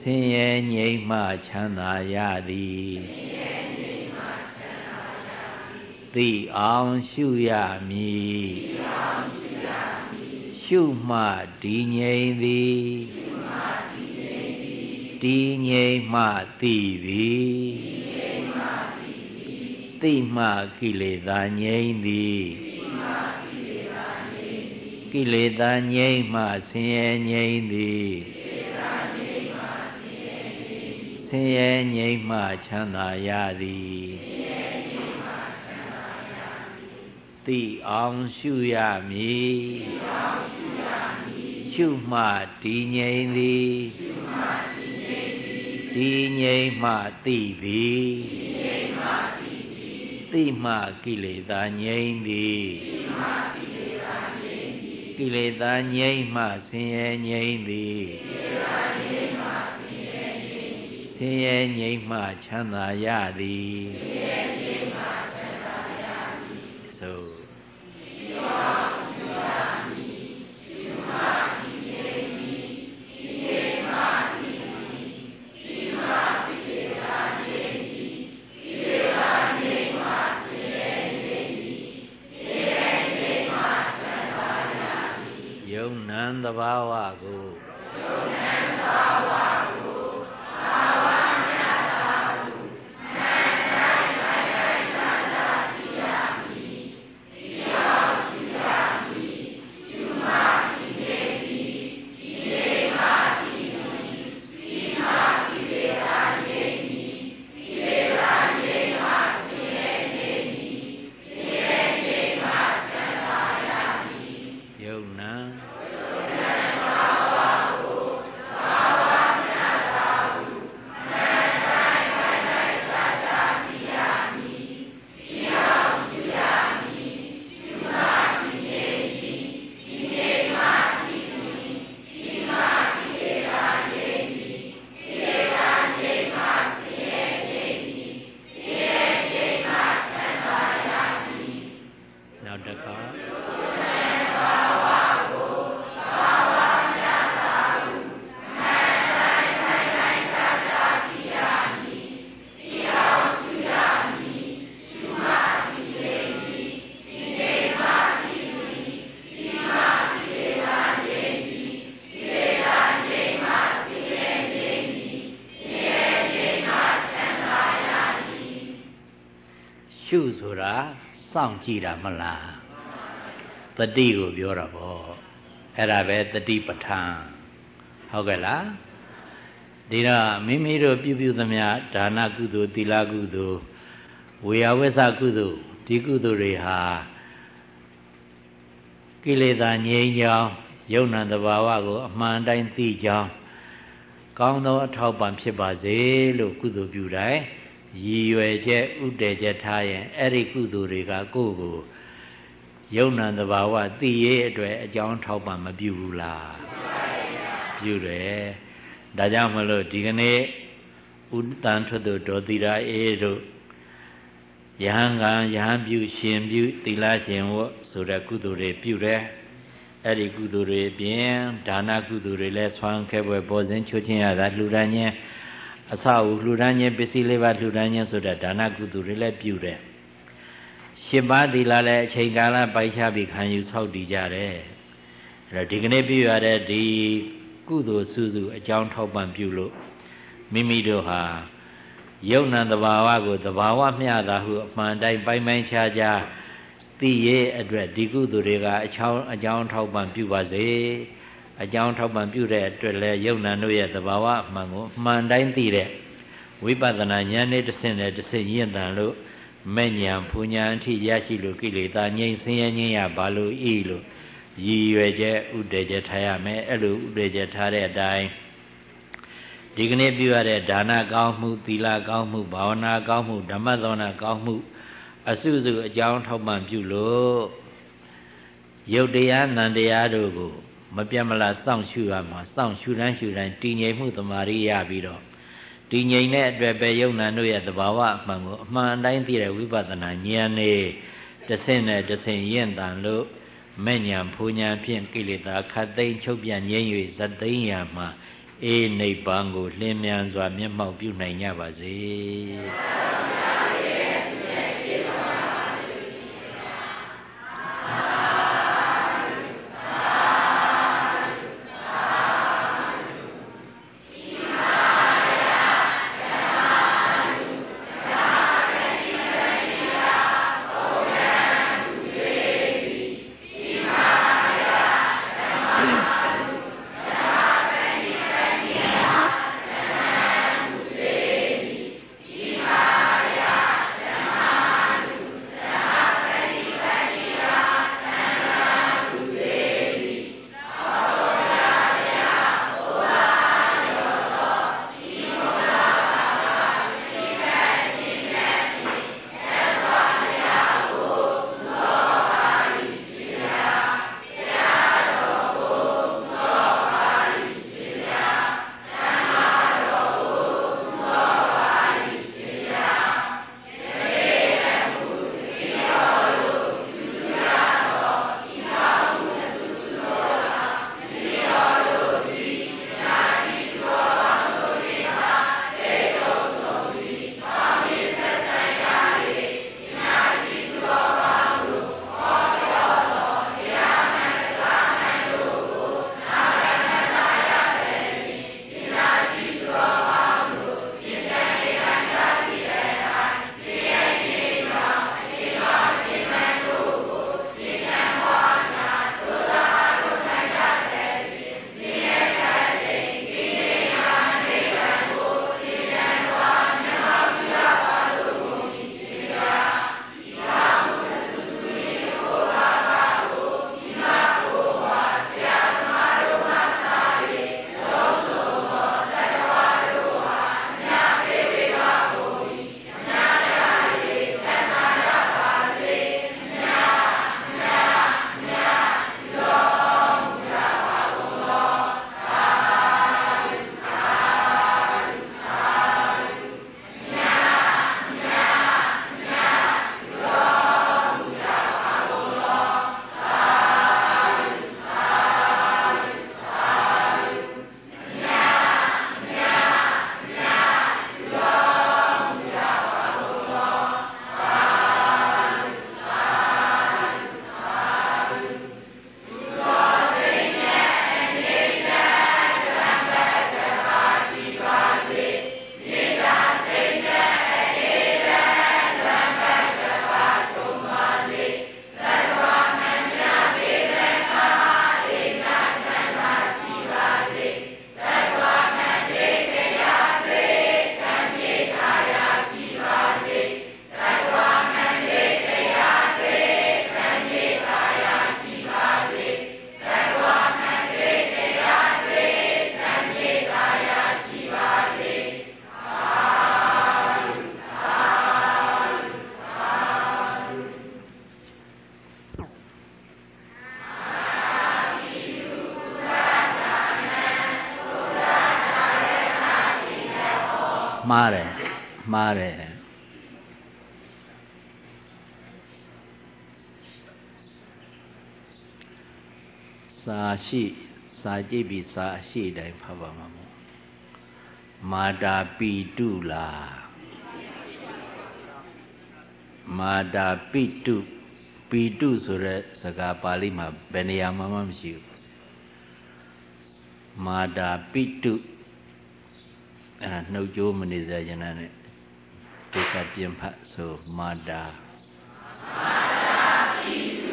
ဆင်းရဲငြိမ့်မှချမ်းသာရသည် သိအောင်ရှုရမည်ရှုမှဒီငြိမ်သည်တတည်ငြိမ်မှသိပြီသိမှကိလေသာငြိမ်သည်ကိလေသာငြိမ်းမှဆင်းရဲငြိမ်းသည်ဆင်းရဲငြိမ်းမှချမ်းသာရသည် သိအောင်ရှုရမည်ရှုမှတည်ငြိမ်သည်တည်ငြိမ်မှသိသည်သိမှကိလေသာငြိမ်းသည်ကိလေသာငြိမ်းမှဆင်းရဲငြိမ်းသည်ဆင်းရဲငြိမ်းမှချမ်းသာရသည် ဘာဝ စောင့်ကြည့်တာမလားတတိကိုပြောတာပေါ့အဲ့ဒါပဲတတိပဋ္ဌာန်ဟုတ်ကဲ့လားဒီတော့မိမိတို့ပြုပြုသမျှဒါနကုသိုလ်သီလကုသိုလ်ဝေယဝိသကုသိုလ်ဒီကုသိုလ်တွေဟာကိလေသာငြိမ်းကြောင်းယုံ nant တဘာဝကိုအမှန်တိုင်းသိကြောင်းကောင်းသောအထောက်ပံ့ဖြစ်ပါစေလို့ကုသိုလ်ပြုတိုင်း ရည်ရွယ်ချက်ဥတည်ချက်ထားရင်အဲ့ဒီကုသိုလ်တွေကကိုယ့်ကိုယုံ nant တဘာဝသိရေးအတွက်အကြောင်းထောက်ပံ့မပြုဘူးလားပြုတယ်ဒါကြောင့်မလို့ဒီကနေ့ဥတန်ထွတ်တို့ဒေါ်သီရာအေးတို့ယဟန်ကယဟန်ပြုရှင်ပြုသီလရှင်ဝတ်ဆိုတဲ့ကုသိုလ်တွေပြုတယ်အဲ့ဒီကုသိုလ်တွေအပြင်ဒါနကုသိုလ်တွေလည်းဆွမ်းခဲပွဲပေါ်စဉ်ချိုးချင်းရတာလှူဒါန်းခြင်း အစအုလှူဒန်းခြင်းပစ္စည်းလေးပါလှူဒန်းခြင်းဆိုတဲ့ဒါနကုသိုလ်တွေလည်းပြုတယ်ရှင်းပါးသီလလည်းအချိန်ကာလပိုက်ချပြီးခံယူဆောက်တည်ကြတယ်အဲ့တော့ဒီကနေ့ပြုရတဲ့ဒီကုသိုလ်စုစုအကြောင်းထောက်ပံ့ပြုလို့မိမိတို့ဟာယုံနံတဘာဝကိုတဘာဝမျှတာဟုအမှန်တိုင်းပိုင်ပိုင်ခြားခြားသိရဲ့အတွက်ဒီကုသိုလ်တွေကအချောင်းအကြောင်းထောက်ပံ့ပြုပါစေ အကြောင်းထောက်ပံ့ပြုတဲ့အတွက်လဲယုံနာတို့ရဲ့သဘာဝအမှန်ကိုမှန်တိုင်းသိတဲ့ဝိပဿနာဉာဏ်နဲ့တစ်ဆင့်နဲ့တစ်ဆင့်ရင့်တန်လို့မဲ့ညာဖူညာအထိရရှိလို့ကိလေသာငြိမ်းဆင်းရဲငြိမ်းရဘာလို့ဤလို့ရည်ရွယ်ချက်ဥဒေချက်ထားရမယ်အဲ့လိုဥဒေချက်ထားတဲ့အတိုင်းဒီကနေ့ပြုရတဲ့ဒါနကောင်းမှုသီလကောင်းမှုဘာဝနာကောင်းမှုဓမ္မသောနာကောင်းမှု အစုစုအကြောင်းထောက်ပံ့ပြုလို့ယုတ်တရားနန္တရားတို့ကို မပြတ်မလားစောင့်ရှုရမှာစောင့်ရှုတိုင်းရှုတိုင်းတည်ငြိမ်မှုတမာရိရပြီးတော့တည်ငြိမ်တဲ့အတွက်ပဲယုံနာတို့ရဲ့သဘာဝအမှန်ကိုအမှန်တိုင်းသိတဲ့ဝိပဿနာဉာဏ်နဲ့တဆင့်နဲ့တဆင့်ရင့်တန်လို့မဲ့ညာဖူညာဖြင့်ကိလေသာခတ်သိမ်းချုပ်ပြငြိမ်း၍ဇတ်သိမ်းရာမှာအေးနိဗ္ဗာန်ကိုလင်းမြန်စွာမျက်မှောက်ပြုနိုင်ကြပါစေ ရှိစာကြည့်ပြီးစာရှိတိုင်းဖတ်ပါမှာမို့မာတာပိတုလားမာတာပိတုပိတုဆိုတဲ့စကားပါဠိမှာဘယ်နေရာမှမရှိဘူးမာတာပိတုအဲ့ဒါနှုတ်ကြိုးမနေစေချင်တဲ့ဒီကပြင်ဖတ်ဆိုမာတာမာတာပိတု